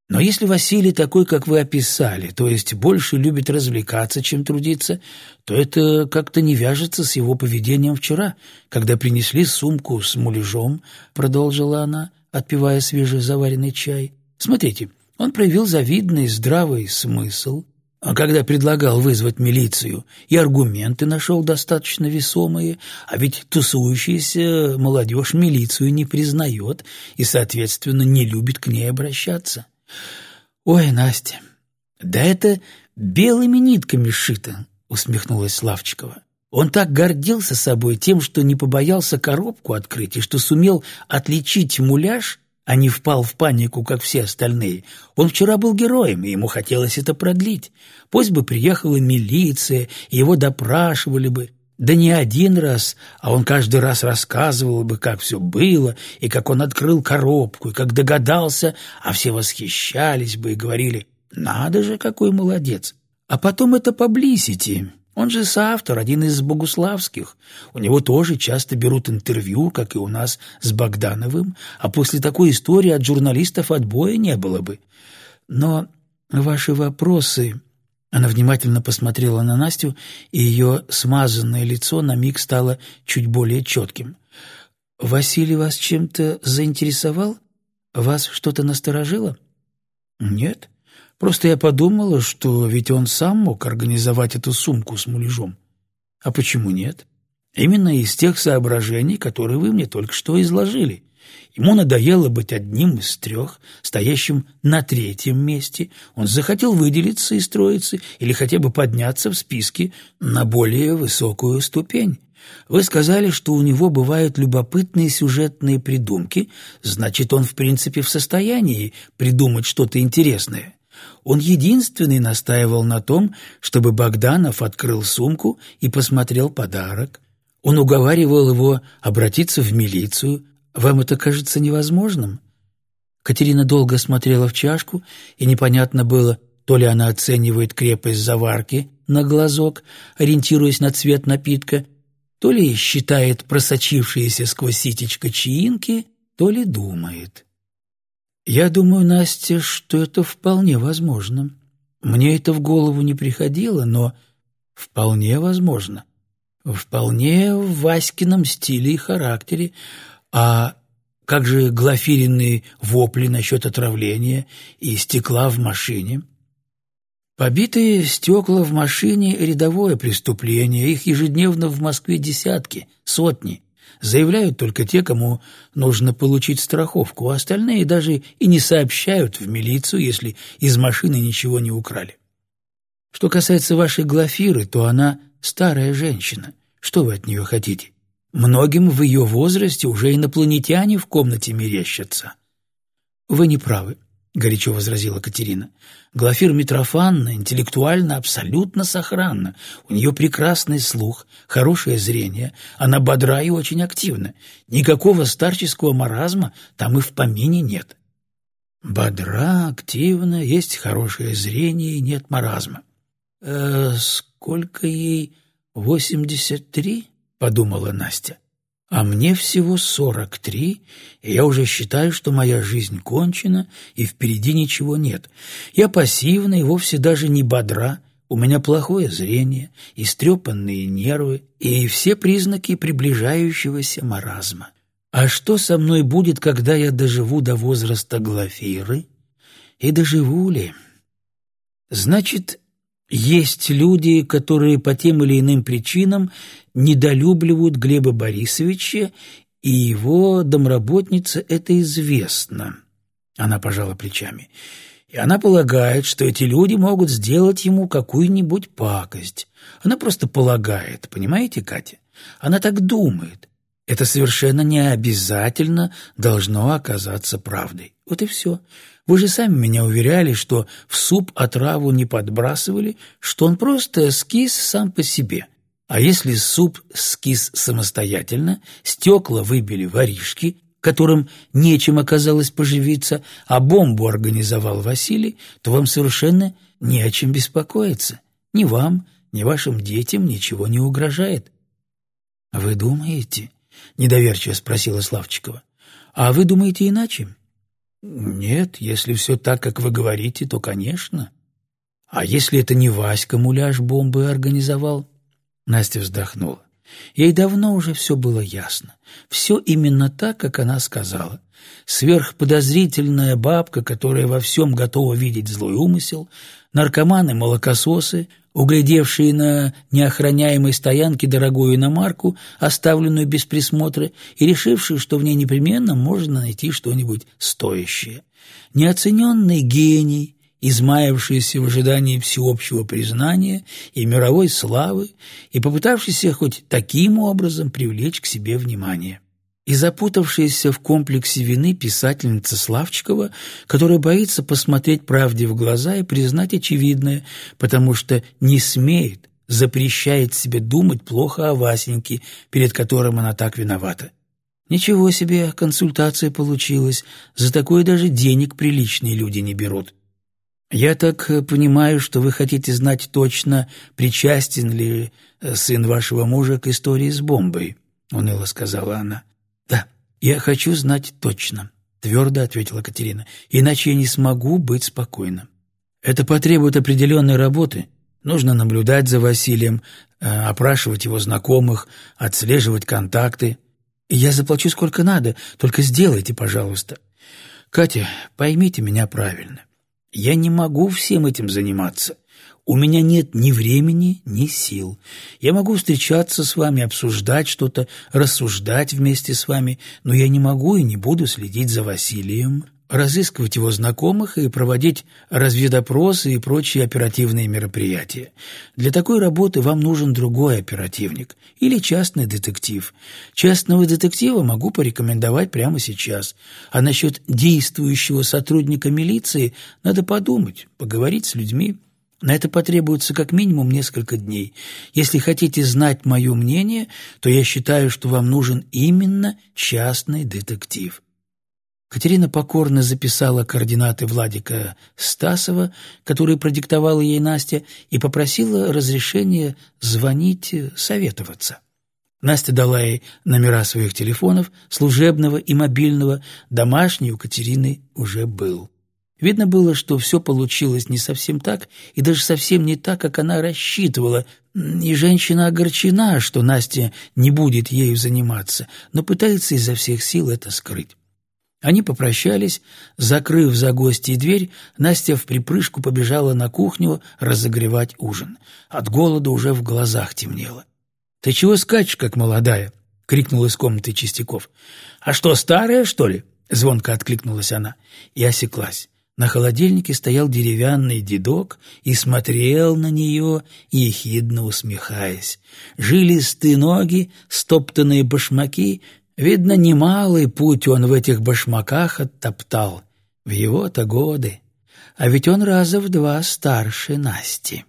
A: Но если Василий такой, как вы описали, то есть больше любит развлекаться, чем трудиться, то это как-то не вяжется с его поведением вчера, когда принесли сумку с муляжом, — продолжила она, отпивая свежезаваренный чай. Смотрите, он проявил завидный здравый смысл, а когда предлагал вызвать милицию, и аргументы нашел достаточно весомые, а ведь тусующаяся молодежь милицию не признает и, соответственно, не любит к ней обращаться. «Ой, Настя, да это белыми нитками сшито», — усмехнулась Славчикова. Он так гордился собой тем, что не побоялся коробку открыть и что сумел отличить муляж, а не впал в панику, как все остальные. Он вчера был героем, и ему хотелось это продлить. Пусть бы приехала милиция, его допрашивали бы. Да не один раз, а он каждый раз рассказывал бы, как все было, и как он открыл коробку, и как догадался, а все восхищались бы и говорили «Надо же, какой молодец!» А потом это паблисити, он же соавтор, один из богуславских. У него тоже часто берут интервью, как и у нас с Богдановым, а после такой истории от журналистов отбоя не было бы. Но ваши вопросы... Она внимательно посмотрела на Настю, и ее смазанное лицо на миг стало чуть более четким. «Василий вас чем-то заинтересовал? Вас что-то насторожило?» «Нет. Просто я подумала, что ведь он сам мог организовать эту сумку с муляжом. А почему нет? Именно из тех соображений, которые вы мне только что изложили. Ему надоело быть одним из трех, стоящим на третьем месте. Он захотел выделиться из троицы или хотя бы подняться в списке на более высокую ступень. Вы сказали, что у него бывают любопытные сюжетные придумки, значит, он в принципе в состоянии придумать что-то интересное. Он единственный настаивал на том, чтобы Богданов открыл сумку и посмотрел подарок. Он уговаривал его обратиться в милицию. Вам это кажется невозможным?» Катерина долго смотрела в чашку, и непонятно было, то ли она оценивает крепость заварки на глазок, ориентируясь на цвет напитка, то ли считает просочившиеся сквозь ситечко чаинки, то ли думает. Я думаю, Настя, что это вполне возможно. Мне это в голову не приходило, но вполне возможно. Вполне в Васькином стиле и характере. А как же глафиренные вопли насчет отравления и стекла в машине? Побитые стекла в машине — рядовое преступление, их ежедневно в Москве десятки, сотни. Заявляют только те, кому нужно получить страховку, а остальные даже и не сообщают в милицию, если из машины ничего не украли. Что касается вашей Глафиры, то она старая женщина. Что вы от нее хотите? Многим в ее возрасте уже инопланетяне в комнате мерещатся. Вы не правы. — горячо возразила Катерина. «Глафир Митрофанна интеллектуально абсолютно сохранна. У нее прекрасный слух, хорошее зрение, она бодра и очень активна. Никакого старческого маразма там и в помине нет». «Бодра, активна, есть хорошее зрение и нет маразма». «Э, «Сколько ей? Восемьдесят три?» — подумала Настя. А мне всего сорок три, и я уже считаю, что моя жизнь кончена, и впереди ничего нет. Я пассивна и вовсе даже не бодра, у меня плохое зрение, истрепанные нервы и все признаки приближающегося маразма. А что со мной будет, когда я доживу до возраста Глафиры? И доживу ли? Значит, есть люди, которые по тем или иным причинам недолюбливают Глеба Борисовича, и его домработнице это известно. Она пожала плечами. И она полагает, что эти люди могут сделать ему какую-нибудь пакость. Она просто полагает, понимаете, Катя? Она так думает. Это совершенно не обязательно должно оказаться правдой. Вот и все. Вы же сами меня уверяли, что в суп отраву не подбрасывали, что он просто скис сам по себе. А если суп скис самостоятельно, стекла выбили воришки, которым нечем оказалось поживиться, а бомбу организовал Василий, то вам совершенно не о чем беспокоиться. Ни вам, ни вашим детям ничего не угрожает. — Вы думаете? — недоверчиво спросила Славчикова. — А вы думаете иначе? «Нет, если все так, как вы говорите, то, конечно. А если это не Васька муляж бомбы организовал?» Настя вздохнула. Ей давно уже все было ясно. Все именно так, как она сказала. Сверхподозрительная бабка, которая во всем готова видеть злой умысел, наркоманы-молокососы, углядевшие на неохраняемой стоянке дорогую иномарку, оставленную без присмотра, и решившие, что в ней непременно можно найти что-нибудь стоящее. Неоцененный гений измаявшийся в ожидании всеобщего признания и мировой славы и попытавшийся хоть таким образом привлечь к себе внимание. И запутавшаяся в комплексе вины писательница Славчикова, которая боится посмотреть правде в глаза и признать очевидное, потому что не смеет, запрещает себе думать плохо о Васеньке, перед которым она так виновата. Ничего себе, консультация получилась, за такое даже денег приличные люди не берут. «Я так э, понимаю, что вы хотите знать точно, причастен ли э, сын вашего мужа к истории с бомбой», — уныло сказала она. «Да, я хочу знать точно», — твердо ответила Катерина, «иначе я не смогу быть спокойна. Это потребует определенной работы. Нужно наблюдать за Василием, э, опрашивать его знакомых, отслеживать контакты. Я заплачу сколько надо, только сделайте, пожалуйста. Катя, поймите меня правильно. Я не могу всем этим заниматься. У меня нет ни времени, ни сил. Я могу встречаться с вами, обсуждать что-то, рассуждать вместе с вами, но я не могу и не буду следить за Василием, разыскивать его знакомых и проводить разведопросы и прочие оперативные мероприятия. Для такой работы вам нужен другой оперативник или частный детектив. Частного детектива могу порекомендовать прямо сейчас. А насчет действующего сотрудника милиции надо подумать, поговорить с людьми. На это потребуется как минимум несколько дней. Если хотите знать мое мнение, то я считаю, что вам нужен именно частный детектив. Катерина покорно записала координаты Владика Стасова, которые продиктовала ей Настя, и попросила разрешения звонить, советоваться. Настя дала ей номера своих телефонов, служебного и мобильного, домашний у Катерины уже был. Видно было, что все получилось не совсем так, и даже совсем не так, как она рассчитывала, и женщина огорчена, что Настя не будет ею заниматься, но пытается изо всех сил это скрыть. Они попрощались, закрыв за гостьей дверь, Настя в припрыжку побежала на кухню разогревать ужин. От голода уже в глазах темнело. «Ты чего скачешь, как молодая?» — крикнул из комнаты Чистяков. «А что, старая, что ли?» — звонко откликнулась она и осеклась. На холодильнике стоял деревянный дедок и смотрел на нее, ехидно усмехаясь. Жилистые ноги, стоптанные башмаки Видно, немалый путь он в этих башмаках оттоптал. В его-то годы. А ведь он раза в два старше Насти.